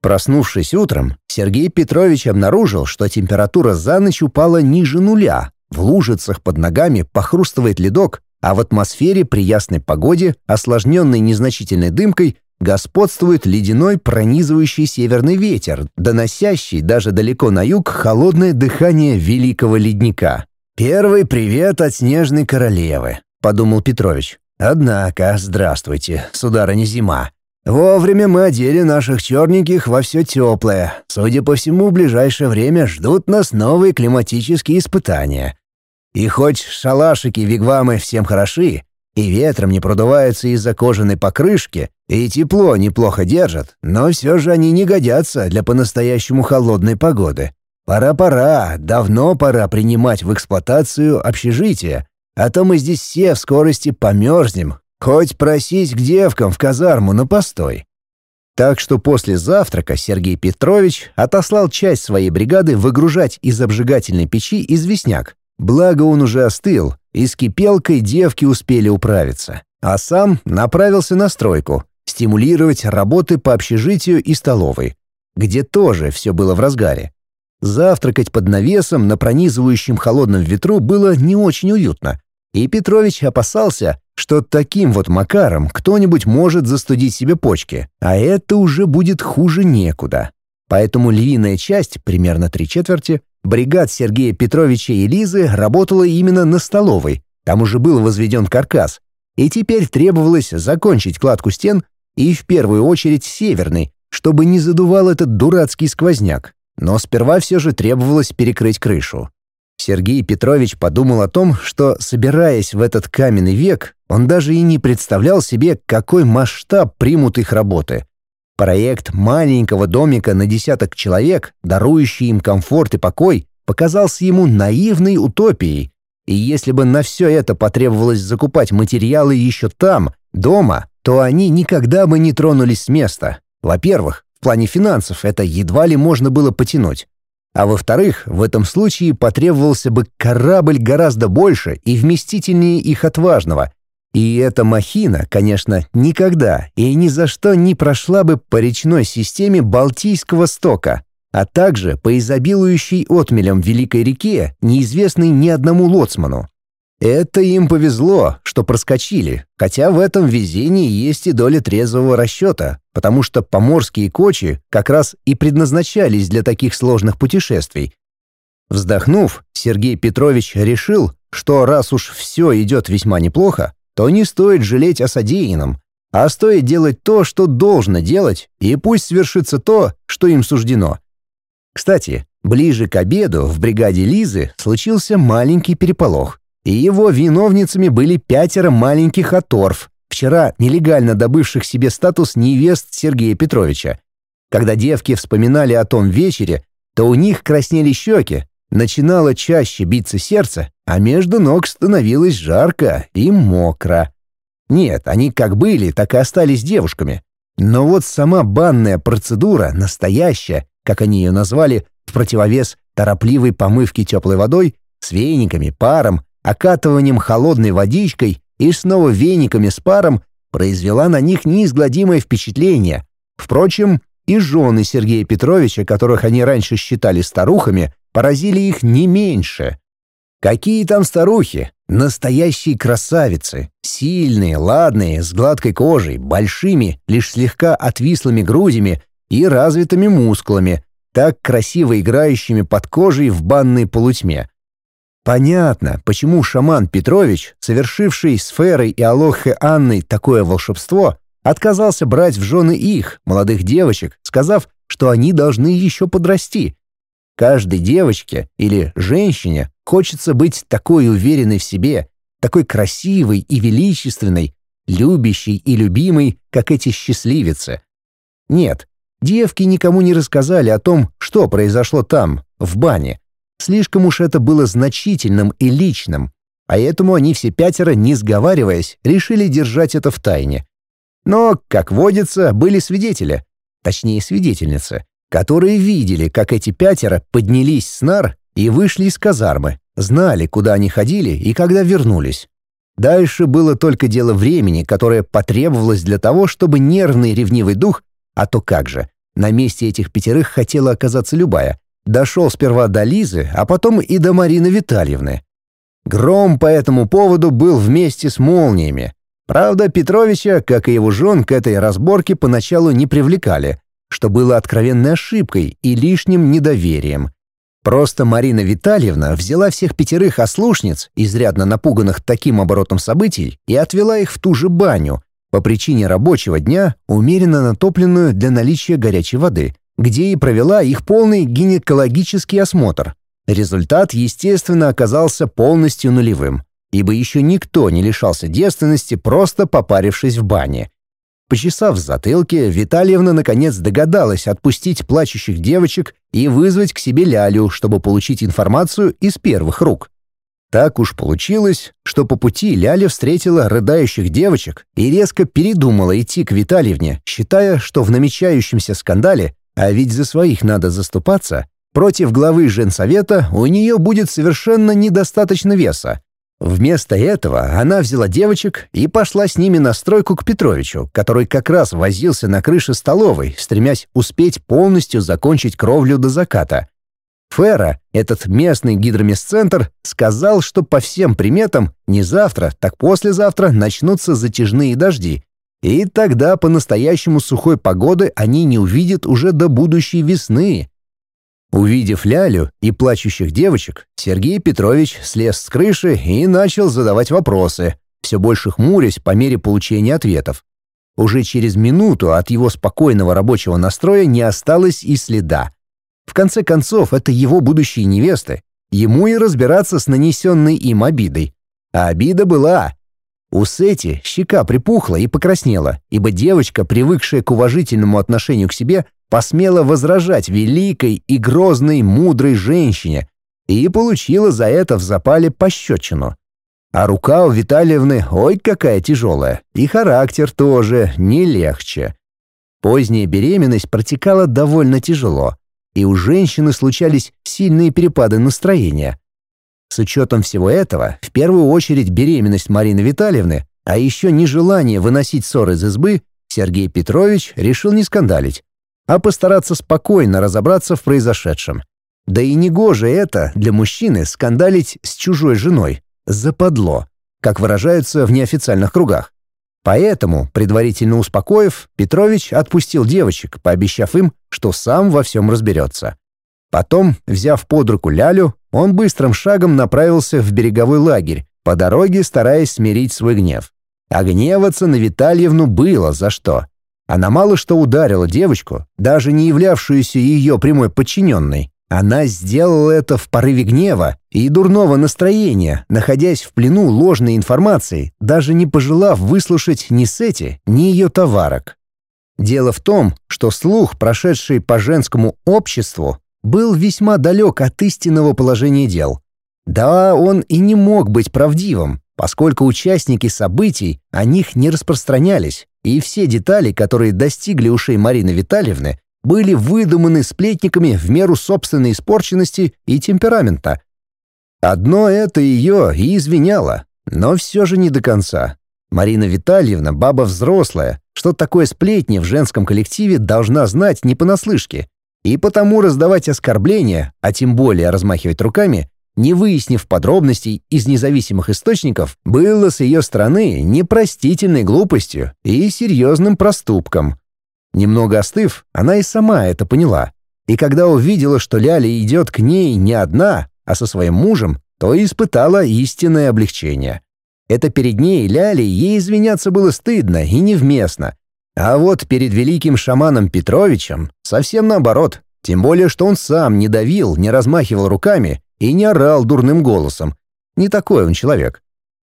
Speaker 2: Проснувшись утром, Сергей Петрович обнаружил, что температура за ночь упала ниже нуля, в лужицах под ногами похрустывает ледок, а в атмосфере при ясной погоде, осложненной незначительной дымкой, господствует ледяной пронизывающий северный ветер, доносящий даже далеко на юг холодное дыхание великого ледника. «Первый привет от снежной королевы», — подумал Петрович. «Однако, здравствуйте, сударыня зима. Вовремя мы одели наших черненьких во все теплое. Судя по всему, в ближайшее время ждут нас новые климатические испытания. И хоть шалашики-вигвамы всем хороши,
Speaker 3: и ветром не продуваются из-за кожаной покрышки, и тепло неплохо держат, но все же они не годятся для по-настоящему холодной погоды. Пора-пора, давно пора принимать в эксплуатацию общежитие, а то мы здесь все в скорости померзнем, хоть просись к девкам в казарму на постой. Так что после завтрака Сергей Петрович отослал часть своей бригады выгружать из обжигательной печи известняк, Благо он уже остыл, и с кипелкой девки успели управиться. А сам направился на стройку, стимулировать работы по общежитию и столовой, где тоже все было в разгаре. Завтракать под навесом на пронизывающем холодном ветру было не очень уютно, и Петрович опасался, что таким вот макаром кто-нибудь может застудить себе почки, а это уже будет хуже некуда. Поэтому львиная часть, примерно три четверти, Бригад Сергея Петровича и Лизы работала именно на столовой, там уже был возведен каркас, и теперь требовалось закончить кладку стен и в первую очередь северной, чтобы не задувал этот дурацкий сквозняк. Но сперва все же требовалось перекрыть крышу. Сергей Петрович подумал о том, что, собираясь в этот каменный век, он даже и не представлял себе, какой масштаб примут их работы. Проект маленького домика на десяток человек, дарующий им комфорт и покой, показался ему наивной утопией. И если бы на все это потребовалось закупать материалы еще там, дома, то они никогда бы не тронулись с места. Во-первых, в плане финансов это едва ли можно было потянуть. А во-вторых, в этом случае потребовался бы корабль гораздо больше и вместительнее их отважного, и эта махина, конечно, никогда и ни за что не прошла бы по речной системе Балтийского стока, а также по изобилующей отмелям Великой реке, неизвестной ни одному лоцману. Это им повезло, что проскочили, хотя в этом везении есть и доля трезвого расчета, потому что поморские кочи как раз и предназначались для таких сложных путешествий. Вздохнув, Сергей Петрович решил, что раз уж все идет весьма неплохо, то не стоит жалеть о содеянном, а стоит делать то, что должно делать, и пусть свершится то, что им суждено. Кстати, ближе к обеду в бригаде Лизы случился маленький переполох, и его виновницами были пятеро маленьких оторв, вчера нелегально добывших себе статус невест Сергея Петровича. Когда девки вспоминали о том вечере, то у них краснели щеки, Начинало чаще биться сердце, а между ног становилось жарко и мокро. Нет, они как были, так и остались девушками. Но вот сама банная процедура, настоящая, как они ее назвали, в противовес торопливой помывке теплой водой, с вениками, паром, окатыванием холодной водичкой и снова вениками с паром, произвела на них неизгладимое впечатление. Впрочем, и жены Сергея Петровича, которых они раньше считали старухами, поразили их не меньше. Какие там старухи? Настоящие красавицы. Сильные, ладные, с гладкой кожей, большими, лишь слегка отвислыми грудями и развитыми мускулами, так красиво играющими под кожей в банной полутьме. Понятно, почему шаман Петрович, совершивший с Ферой и Алохе Анной такое волшебство, отказался брать в жены их, молодых девочек, сказав, что они должны еще подрасти, Каждой девочке или женщине хочется быть такой уверенной в себе, такой красивой и величественной, любящей и любимой, как эти счастливицы. Нет, девки никому не рассказали о том, что произошло там, в бане. Слишком уж это было значительным и личным, а поэтому они все пятеро, не сговариваясь, решили держать это в тайне. Но, как водится, были свидетели, точнее свидетельницы которые видели, как эти пятеро поднялись с нар и вышли из казармы, знали, куда они ходили и когда вернулись. Дальше было только дело времени, которое потребовалось для того, чтобы нервный ревнивый дух, а то как же, на месте этих пятерых хотела оказаться любая, дошел сперва до Лизы, а потом и до Марины Витальевны. Гром по этому поводу был вместе с молниями. Правда, Петровича, как и его жен, к этой разборке поначалу не привлекали, что было откровенной ошибкой и лишним недоверием. Просто Марина Витальевна взяла всех пятерых ослушниц, изрядно напуганных таким оборотом событий, и отвела их в ту же баню, по причине рабочего дня, умеренно натопленную для наличия горячей воды, где и провела их полный гинекологический осмотр. Результат, естественно, оказался полностью нулевым,
Speaker 2: ибо еще никто не лишался девственности, просто попарившись в бане. Почесав в затылке, Витальевна наконец догадалась отпустить плачущих девочек и вызвать к себе Лялю, чтобы получить информацию из первых рук. Так уж получилось, что по пути Ляля встретила рыдающих девочек и резко передумала идти к Витальевне, считая, что в намечающемся скандале, а ведь за своих надо заступаться, против главы женсовета у нее будет совершенно недостаточно веса, Вместо этого она взяла девочек и пошла с ними на стройку к Петровичу, который как раз возился на крыше столовой, стремясь успеть полностью закончить кровлю до заката. Фера, этот местный гидромесцентр, сказал, что по всем приметам не завтра, так послезавтра начнутся затяжные дожди, и тогда по-настоящему сухой погоды они не увидят уже до будущей весны. Увидев Лялю и плачущих девочек, Сергей Петрович слез с крыши и начал задавать вопросы, все больше хмурясь по мере получения ответов. Уже через минуту от его спокойного рабочего настроя не осталось и следа. В конце концов, это его будущие невесты. Ему и разбираться с нанесенной им обидой. А обида была, у Сети щека припухла и покраснела, ибо девочка, привыкшая к уважительному отношению к себе, посмела возражать великой и грозной мудрой женщине и получила за это в запале пощечину. А рука у Витальевны ой какая тяжелая, и характер тоже не легче. Поздняя беременность протекала довольно тяжело, и у женщины случались сильные перепады настроения – с учетом всего этого, в первую очередь беременность Марины Витальевны, а еще нежелание выносить ссоры из избы, Сергей Петрович решил не скандалить, а постараться спокойно разобраться в произошедшем. Да и негоже это для мужчины скандалить с чужой женой. Западло, как выражаются в неофициальных кругах. Поэтому, предварительно успокоив, Петрович отпустил девочек, пообещав им, что сам во всем разберется. Потом, взяв под руку Лялю, он быстрым шагом направился в береговой лагерь, по дороге стараясь смирить свой гнев. А гневаться на Витальевну было за что. Она мало что ударила девочку, даже не являвшуюся ее прямой подчиненной. Она сделала это в порыве гнева и дурного настроения, находясь в плену ложной информации, даже не пожелав выслушать ни Сети, ни ее товарок. Дело в том, что слух, прошедший по женскому обществу, был весьма далек от истинного положения дел. Да, он и не мог быть правдивым, поскольку участники событий о них не распространялись, и все детали, которые достигли ушей Марины Витальевны, были выдуманы сплетниками в меру собственной испорченности и темперамента. Одно это ее и извиняло, но все же не до конца. Марина Витальевна баба взрослая, что такое сплетни в женском коллективе должна знать не понаслышке, и потому раздавать оскорбления, а тем более размахивать руками, не выяснив подробностей из независимых источников, было с ее стороны непростительной глупостью и серьезным проступком. Немного остыв, она и сама это поняла. И когда увидела, что Ляля идет к ней не одна, а со своим мужем, то испытала истинное облегчение. Это перед ней, Ляли, ей извиняться было стыдно и невместно, а вот перед великим шаманом Петровичем совсем наоборот. Тем более, что он сам не давил, не размахивал руками и не орал дурным голосом. Не такой он человек.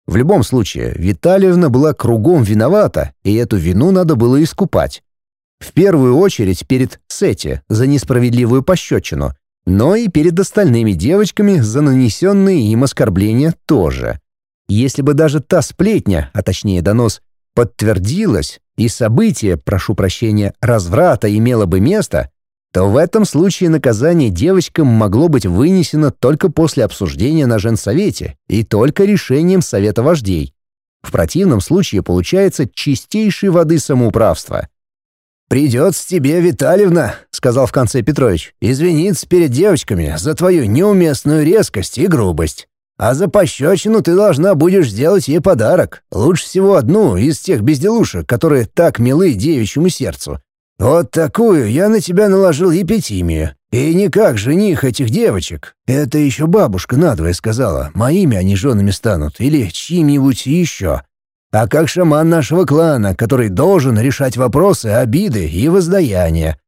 Speaker 2: В любом случае, Витальевна была кругом виновата, и эту вину надо было искупать. В первую очередь перед Сети за несправедливую пощечину, но и перед остальными девочками за нанесенные им оскорбления тоже. Если бы даже та сплетня, а точнее донос, подтвердилось, и событие, прошу прощения, разврата имело бы место, то в этом случае наказание девочкам могло быть вынесено только после обсуждения на Женсовете и только решением Совета вождей. В противном случае получается чистейшей воды самоуправство. «Придется тебе, Витальевна», — сказал в конце Петрович, — «извиниться перед девочками за твою неуместную резкость и грубость». А за пощечину ты должна будешь сделать ей подарок. Лучше всего одну из тех безделушек, которые так милы девичьему сердцу. Вот такую я на тебя наложил епитимию. И никак жених этих девочек. Это еще бабушка надвое сказала. Моими они женами станут. Или чьими-нибудь еще. А как шаман нашего клана, который должен решать вопросы, обиды и воздаяния.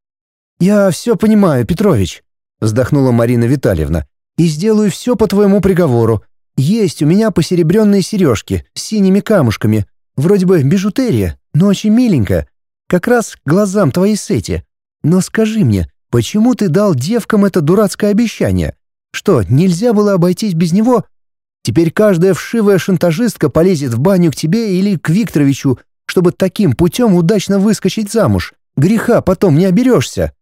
Speaker 2: «Я все понимаю, Петрович», — вздохнула Марина Витальевна и сделаю все по твоему приговору.
Speaker 3: Есть у меня посеребренные сережки с синими камушками. Вроде бы бижутерия, но очень миленькая, Как раз глазам твоей сети. Но скажи мне, почему ты дал девкам это дурацкое обещание? Что, нельзя было обойтись без него? Теперь каждая вшивая шантажистка полезет в баню к тебе или к Викторовичу, чтобы таким путем удачно выскочить замуж. Греха потом не оберешься».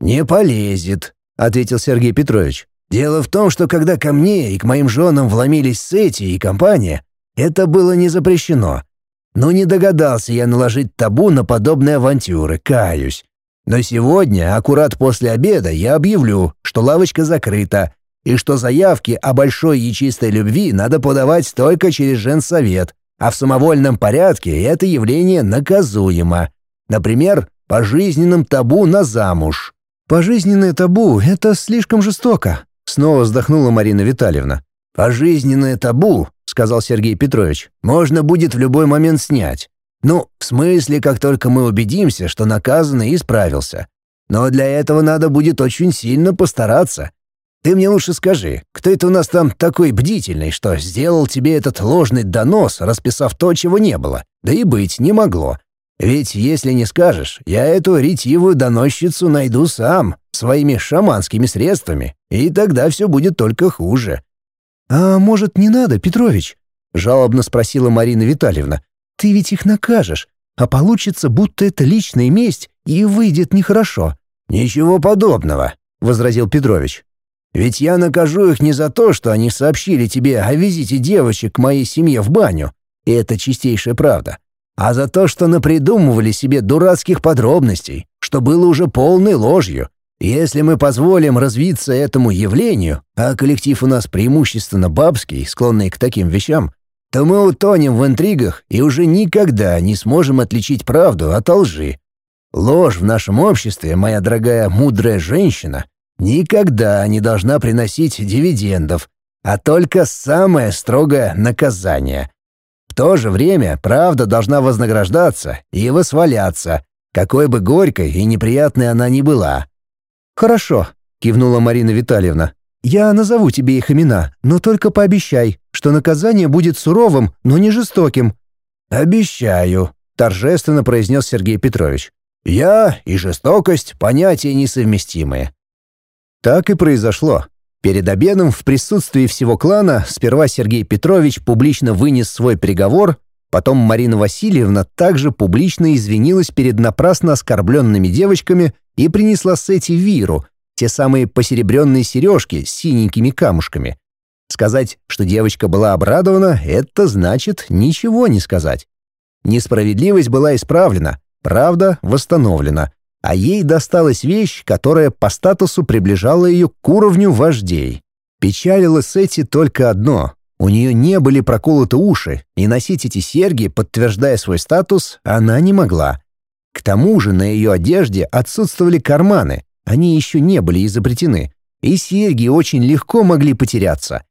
Speaker 2: «Не полезет», — ответил Сергей Петрович. Дело в том, что когда ко мне и к моим женам вломились Сети и компания, это было не запрещено. Но не догадался я наложить табу на подобные авантюры, каюсь. Но сегодня, аккурат после обеда, я объявлю, что лавочка закрыта, и что заявки о большой и чистой любви надо подавать только через женсовет, а в самовольном порядке это явление наказуемо. Например, пожизненным табу на замуж.
Speaker 3: Пожизненное табу — это слишком жестоко. Снова вздохнула Марина Витальевна.
Speaker 2: «Пожизненное табу», — сказал Сергей Петрович, — «можно будет в любой момент снять. Ну, в смысле, как только мы убедимся, что наказанный исправился. Но для этого надо будет очень сильно постараться. Ты мне лучше скажи, кто это у нас там такой бдительный, что сделал тебе этот ложный донос, расписав то, чего не было, да и быть не могло. Ведь если не скажешь, я эту ретивую доносчицу найду сам, своими шаманскими средствами» и тогда все будет только хуже».
Speaker 3: «А может, не надо, Петрович?» — жалобно спросила Марина Витальевна. «Ты ведь их накажешь, а получится, будто это личная месть, и выйдет нехорошо».
Speaker 2: «Ничего подобного», — возразил Петрович. «Ведь я накажу их не за то, что они сообщили тебе о визите девочек к моей семье в баню, и это чистейшая правда, а за то, что напридумывали себе дурацких подробностей, что было уже полной ложью, если мы позволим развиться этому явлению, а коллектив у нас преимущественно бабский, склонный к таким вещам, то мы утонем в интригах и уже никогда не сможем отличить правду от лжи. Ложь в нашем обществе, моя дорогая мудрая женщина, никогда не должна приносить дивидендов, а только самое строгое наказание. В то же время правда должна вознаграждаться и восваляться, какой бы горькой и неприятной она ни была.
Speaker 3: «Хорошо», — кивнула Марина Витальевна. «Я назову тебе их имена, но только пообещай, что наказание будет суровым, но не жестоким».
Speaker 2: «Обещаю», — торжественно произнес Сергей Петрович. «Я и жестокость — понятия несовместимые».
Speaker 3: Так и произошло. Перед обедом в присутствии всего клана сперва Сергей Петрович публично вынес свой приговор, потом Марина Васильевна также публично извинилась перед напрасно оскорбленными девочками и принесла Сети Виру, те самые посеребренные сережки с синенькими камушками. Сказать, что девочка была обрадована, это значит ничего не сказать. Несправедливость была исправлена, правда восстановлена, а ей досталась вещь, которая по статусу приближала ее к уровню вождей. Печалило Сети только одно — у нее не были проколоты уши, и носить эти серьги, подтверждая свой статус, она не могла. К тому же на ее одежде отсутствовали карманы, они еще не были изобретены, и серьги очень легко могли потеряться.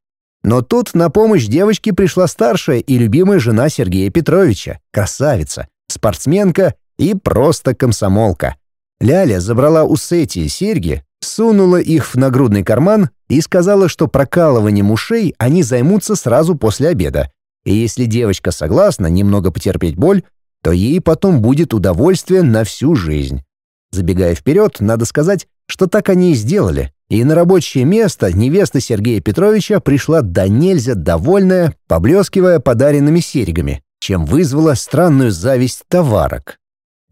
Speaker 3: Но тут на помощь девочке пришла старшая и любимая жена Сергея Петровича, красавица, спортсменка и просто комсомолка. Ляля забрала у Сети серьги, сунула их в нагрудный карман и сказала, что прокалыванием ушей они займутся сразу после обеда. И если девочка согласна немного потерпеть боль, то ей потом будет удовольствие на всю жизнь. Забегая вперед, надо сказать, что так они и сделали, и на рабочее место невеста Сергея Петровича пришла до нельзя довольная, поблескивая подаренными серьгами, чем вызвала странную зависть товарок.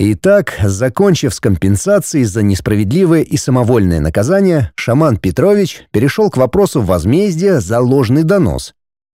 Speaker 3: Итак, закончив с компенсацией за несправедливое и самовольное наказание, шаман Петрович перешел к вопросу возмездия за ложный донос,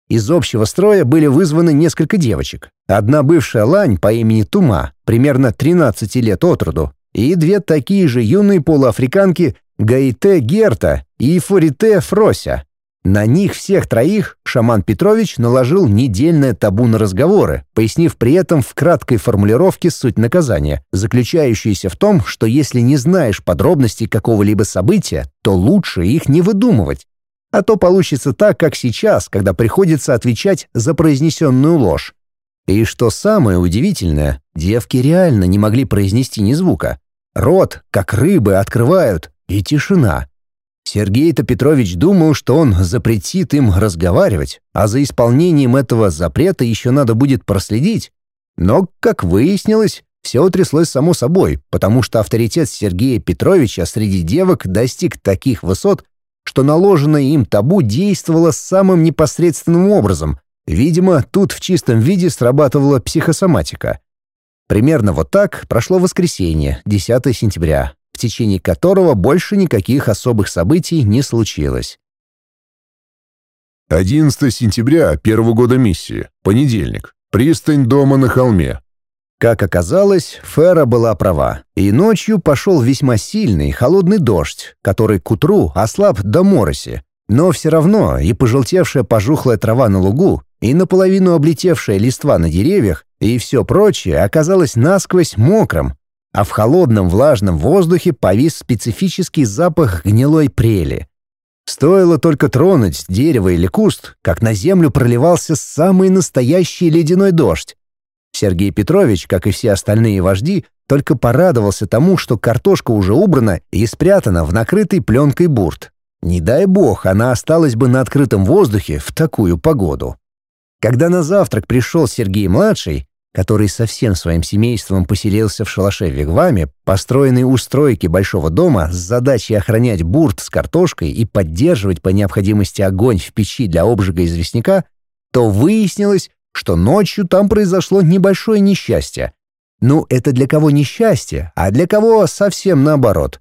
Speaker 3: из общего строя были вызваны несколько девочек. Одна бывшая лань по имени Тума, примерно 13 лет от роду, и две такие же юные полуафриканки Гаите Герта и Форите Фрося. На них всех троих шаман Петрович наложил недельное табу на разговоры, пояснив при этом в краткой формулировке суть наказания, заключающуюся в том, что если не знаешь подробностей какого-либо события, то лучше их не выдумывать, а то получится так, как сейчас, когда приходится отвечать за произнесенную ложь. И что самое удивительное, девки реально не могли произнести ни звука. Рот, как рыбы, открывают, и тишина.
Speaker 2: Сергей-то Петрович думал, что он запретит им разговаривать, а за исполнением этого запрета еще надо будет проследить. Но, как выяснилось, все утряслось само собой, потому что авторитет Сергея Петровича среди девок достиг таких высот, что наложенное им табу действовало самым непосредственным образом. Видимо, тут в чистом виде срабатывала психосоматика. Примерно вот так прошло воскресенье, 10 сентября, в течение которого больше никаких особых событий не случилось.
Speaker 1: 11 сентября первого года миссии, понедельник, пристань дома на холме,
Speaker 2: как оказалось, Фера была права, и ночью пошел весьма сильный холодный дождь, который к утру ослаб до мороси. Но все равно и пожелтевшая пожухлая трава на лугу, и наполовину облетевшая листва на деревьях, и все прочее оказалось насквозь мокрым, а в холодном влажном воздухе повис специфический запах гнилой прели. Стоило только тронуть дерево или куст, как на землю проливался самый настоящий ледяной дождь, Сергей Петрович, как и все остальные вожди, только порадовался тому, что картошка уже убрана и спрятана в накрытый пленкой бурт. Не дай бог, она осталась бы на открытом воздухе в такую погоду. Когда на завтрак пришел Сергей-младший, который со всем своим семейством поселился в шалаше Вигваме, построенной у стройки большого дома с задачей охранять бурт с картошкой и поддерживать по необходимости огонь в печи для обжига известняка, то выяснилось, что ночью там произошло небольшое несчастье. Ну, это для кого несчастье, а для кого совсем наоборот.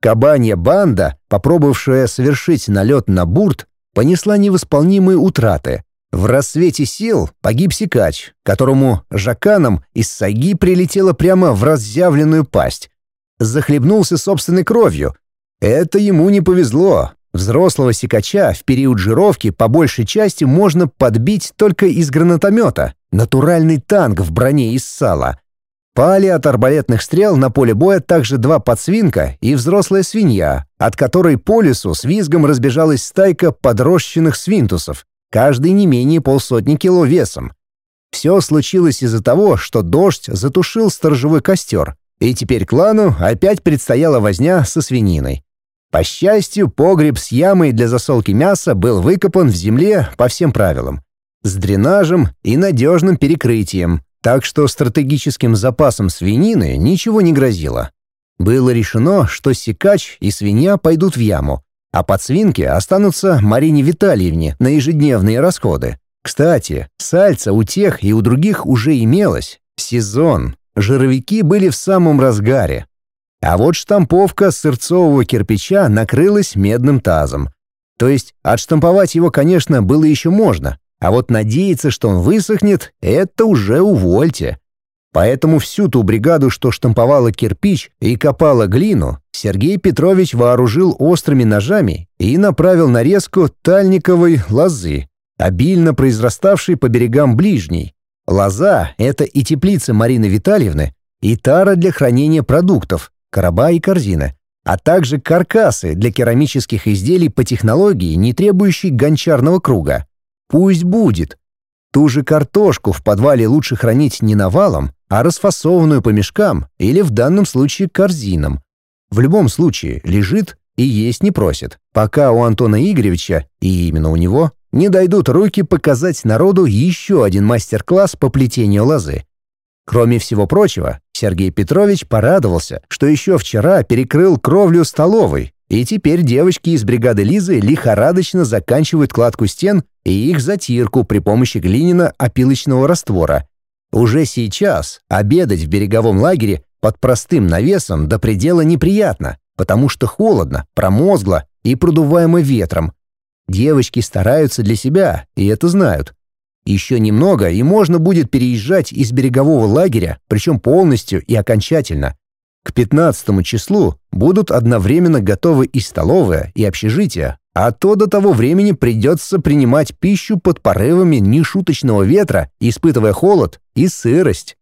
Speaker 2: Кабанья банда, попробовавшая совершить налет на бурт, понесла невосполнимые утраты. В рассвете сил погиб сикач, которому жаканом из саги прилетело прямо в разъявленную пасть. Захлебнулся собственной кровью. Это ему не повезло, Взрослого сикача в период жировки по большей части можно подбить только из гранатомета, натуральный танк в броне из сала. Пали от арбалетных стрел на поле боя также два подсвинка и взрослая свинья, от которой по лесу с визгом разбежалась стайка подрощенных свинтусов, каждый не менее полсотни кило весом. Все случилось из-за того, что дождь затушил сторожевой костер, и теперь клану опять предстояла возня со свининой. По счастью, погреб с ямой для засолки мяса был выкопан в земле по всем правилам, с дренажем и надежным перекрытием, так что стратегическим запасом свинины ничего не грозило. Было решено, что сикач и свинья пойдут в яму, а подсвинки останутся Марине Витальевне на ежедневные расходы. Кстати, сальца у тех и у других уже имелось. Сезон. Жировики были в самом разгаре. А вот штамповка сырцового кирпича накрылась медным тазом. То есть отштамповать его, конечно, было еще можно, а вот надеяться, что он высохнет, это уже увольте. Поэтому всю ту бригаду, что штамповала кирпич и копала глину, Сергей Петрович вооружил острыми ножами и направил нарезку тальниковой лозы, обильно произраставшей по берегам ближней. Лоза — это и теплица Марины Витальевны, и тара для хранения продуктов, короба и корзина, а также каркасы для керамических изделий по технологии, не требующей гончарного круга. Пусть будет. Ту же картошку в подвале лучше хранить не навалом, а расфасованную по мешкам или в данном случае корзинам. В любом случае лежит и есть не просит, пока у Антона Игоревича, и именно у него, не дойдут руки показать народу еще один мастер-класс по плетению лозы. Кроме всего прочего, Сергей Петрович порадовался, что еще вчера перекрыл кровлю столовой, и теперь девочки из бригады Лизы лихорадочно заканчивают кладку стен и их затирку при помощи глиняно-опилочного раствора. Уже сейчас обедать в береговом лагере под простым навесом до предела неприятно, потому что холодно, промозгло и продуваемо ветром. Девочки стараются для себя, и это знают. Еще немного, и можно будет переезжать из берегового лагеря, причем полностью и окончательно. К 15 числу будут одновременно готовы и столовая, и общежитие, а то до того времени придется принимать пищу под порывами нешуточного ветра, испытывая холод и сырость.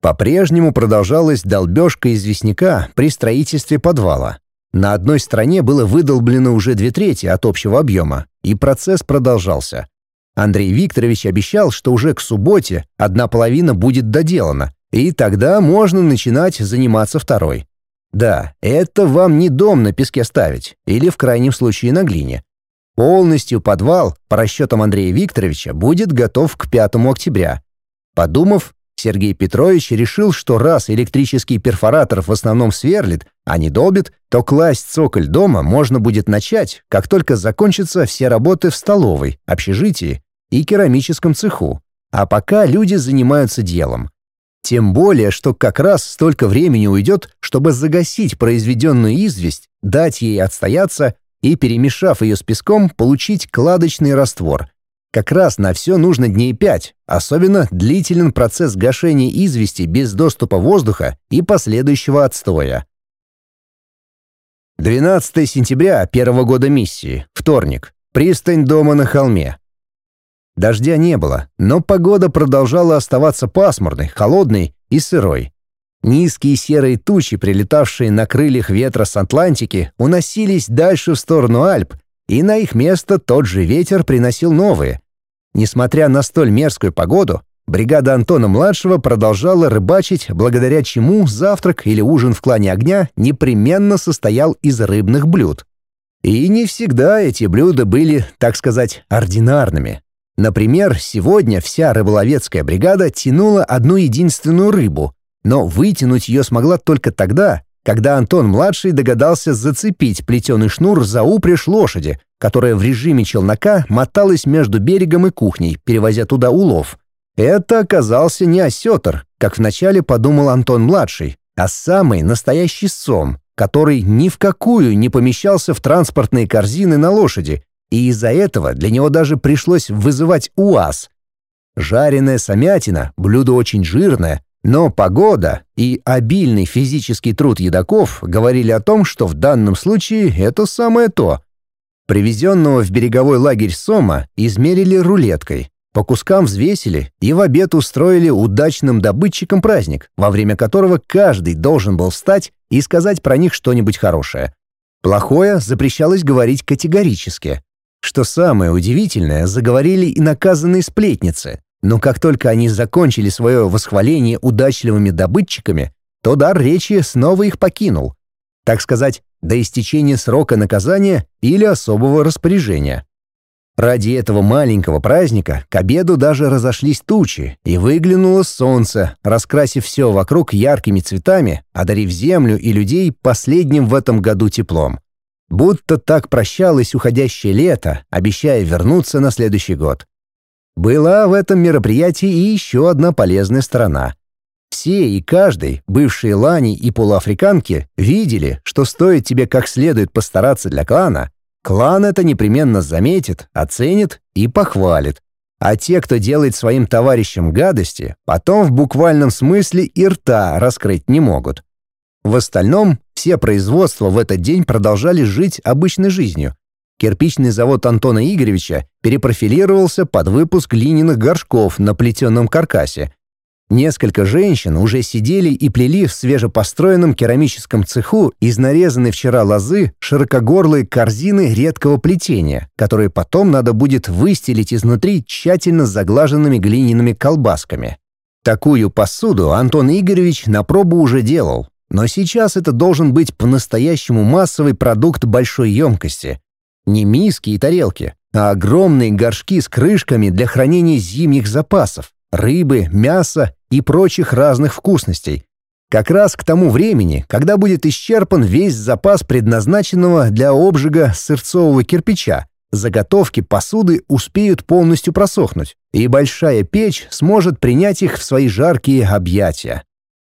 Speaker 2: По-прежнему продолжалась долбежка известняка при строительстве подвала. На одной стороне было выдолблено уже две трети от общего объема, и процесс продолжался. Андрей Викторович обещал, что уже к субботе одна половина будет доделана, и тогда можно начинать заниматься второй. Да, это вам не дом на песке ставить, или в крайнем случае на глине. Полностью подвал, по расчетам Андрея Викторовича, будет готов к 5 октября. Подумав, Сергей Петрович решил, что раз электрический перфоратор в основном сверлит, а не долбит, то класть цоколь дома можно будет начать, как только закончатся все работы в столовой, общежитии и керамическом цеху. А пока люди занимаются делом. Тем более, что как раз столько времени уйдет, чтобы загасить произведенную известь, дать ей отстояться и, перемешав ее с песком, получить кладочный раствор. Как раз на все нужно дней пять. особенно длителен процесс гашения извести без доступа воздуха и последующего отстоя. 12 сентября первого года миссии, вторник, пристань дома на холме. Дождя не было, но погода продолжала оставаться пасмурной, холодной и сырой. Низкие серые тучи, прилетавшие на крыльях ветра с Атлантики, уносились дальше в сторону Альп, и на их место тот же ветер приносил новые. Несмотря на столь мерзкую погоду, Бригада Антона-младшего продолжала рыбачить, благодаря чему завтрак или ужин в клане огня непременно состоял из рыбных блюд. И не всегда эти блюда были, так сказать, ординарными. Например, сегодня вся рыболовецкая бригада тянула одну единственную рыбу, но вытянуть ее смогла только тогда, когда Антон-младший догадался зацепить плетеный шнур за упряжь лошади, которая в режиме челнока моталась между берегом и кухней, перевозя туда улов — это оказался не осетр, как вначале подумал Антон-младший, а самый настоящий сом, который ни в какую не помещался в транспортные корзины на лошади, и из-за этого для него даже пришлось вызывать УАЗ. Жареная самятина, блюдо очень жирное, но погода и обильный физический труд едоков говорили о том, что в данном случае это самое то. Привезенного в береговой лагерь Сома измерили рулеткой. По кускам взвесили и в обед устроили удачным добытчикам праздник, во время которого каждый должен был встать и сказать про них что-нибудь хорошее. Плохое запрещалось говорить категорически. Что самое удивительное, заговорили и наказанные сплетницы. Но как только они закончили свое восхваление удачливыми добытчиками, то дар речи снова их покинул. Так сказать, до истечения срока наказания или особого распоряжения. Ради этого маленького праздника к обеду даже разошлись тучи, и выглянуло солнце, раскрасив все вокруг яркими цветами, одарив землю и людей последним в этом году теплом. Будто так прощалось уходящее лето, обещая вернуться на следующий год. Была в этом мероприятии и еще одна полезная сторона. Все и каждый, бывшие лани и полуафриканки, видели, что стоит тебе как следует постараться для клана, Клан это непременно заметит, оценит и похвалит. А те, кто делает своим товарищам гадости, потом в буквальном смысле и рта раскрыть не могут. В остальном, все производства в этот день продолжали жить обычной жизнью. Кирпичный завод Антона Игоревича перепрофилировался под выпуск глиняных горшков на плетеном каркасе, Несколько женщин уже сидели и плели в свежепостроенном керамическом цеху из нарезанной вчера лозы широкогорлые корзины редкого плетения, которые потом надо будет выстелить изнутри тщательно заглаженными глиняными колбасками. Такую посуду Антон Игоревич на пробу уже делал, но сейчас это должен быть по-настоящему массовый продукт большой емкости. Не миски и тарелки, а огромные горшки с крышками для хранения зимних запасов, рыбы, мяса и прочих разных вкусностей. Как раз к тому времени, когда будет исчерпан весь запас предназначенного для обжига сырцового кирпича, заготовки посуды успеют полностью просохнуть, и большая печь сможет принять их в свои жаркие объятия.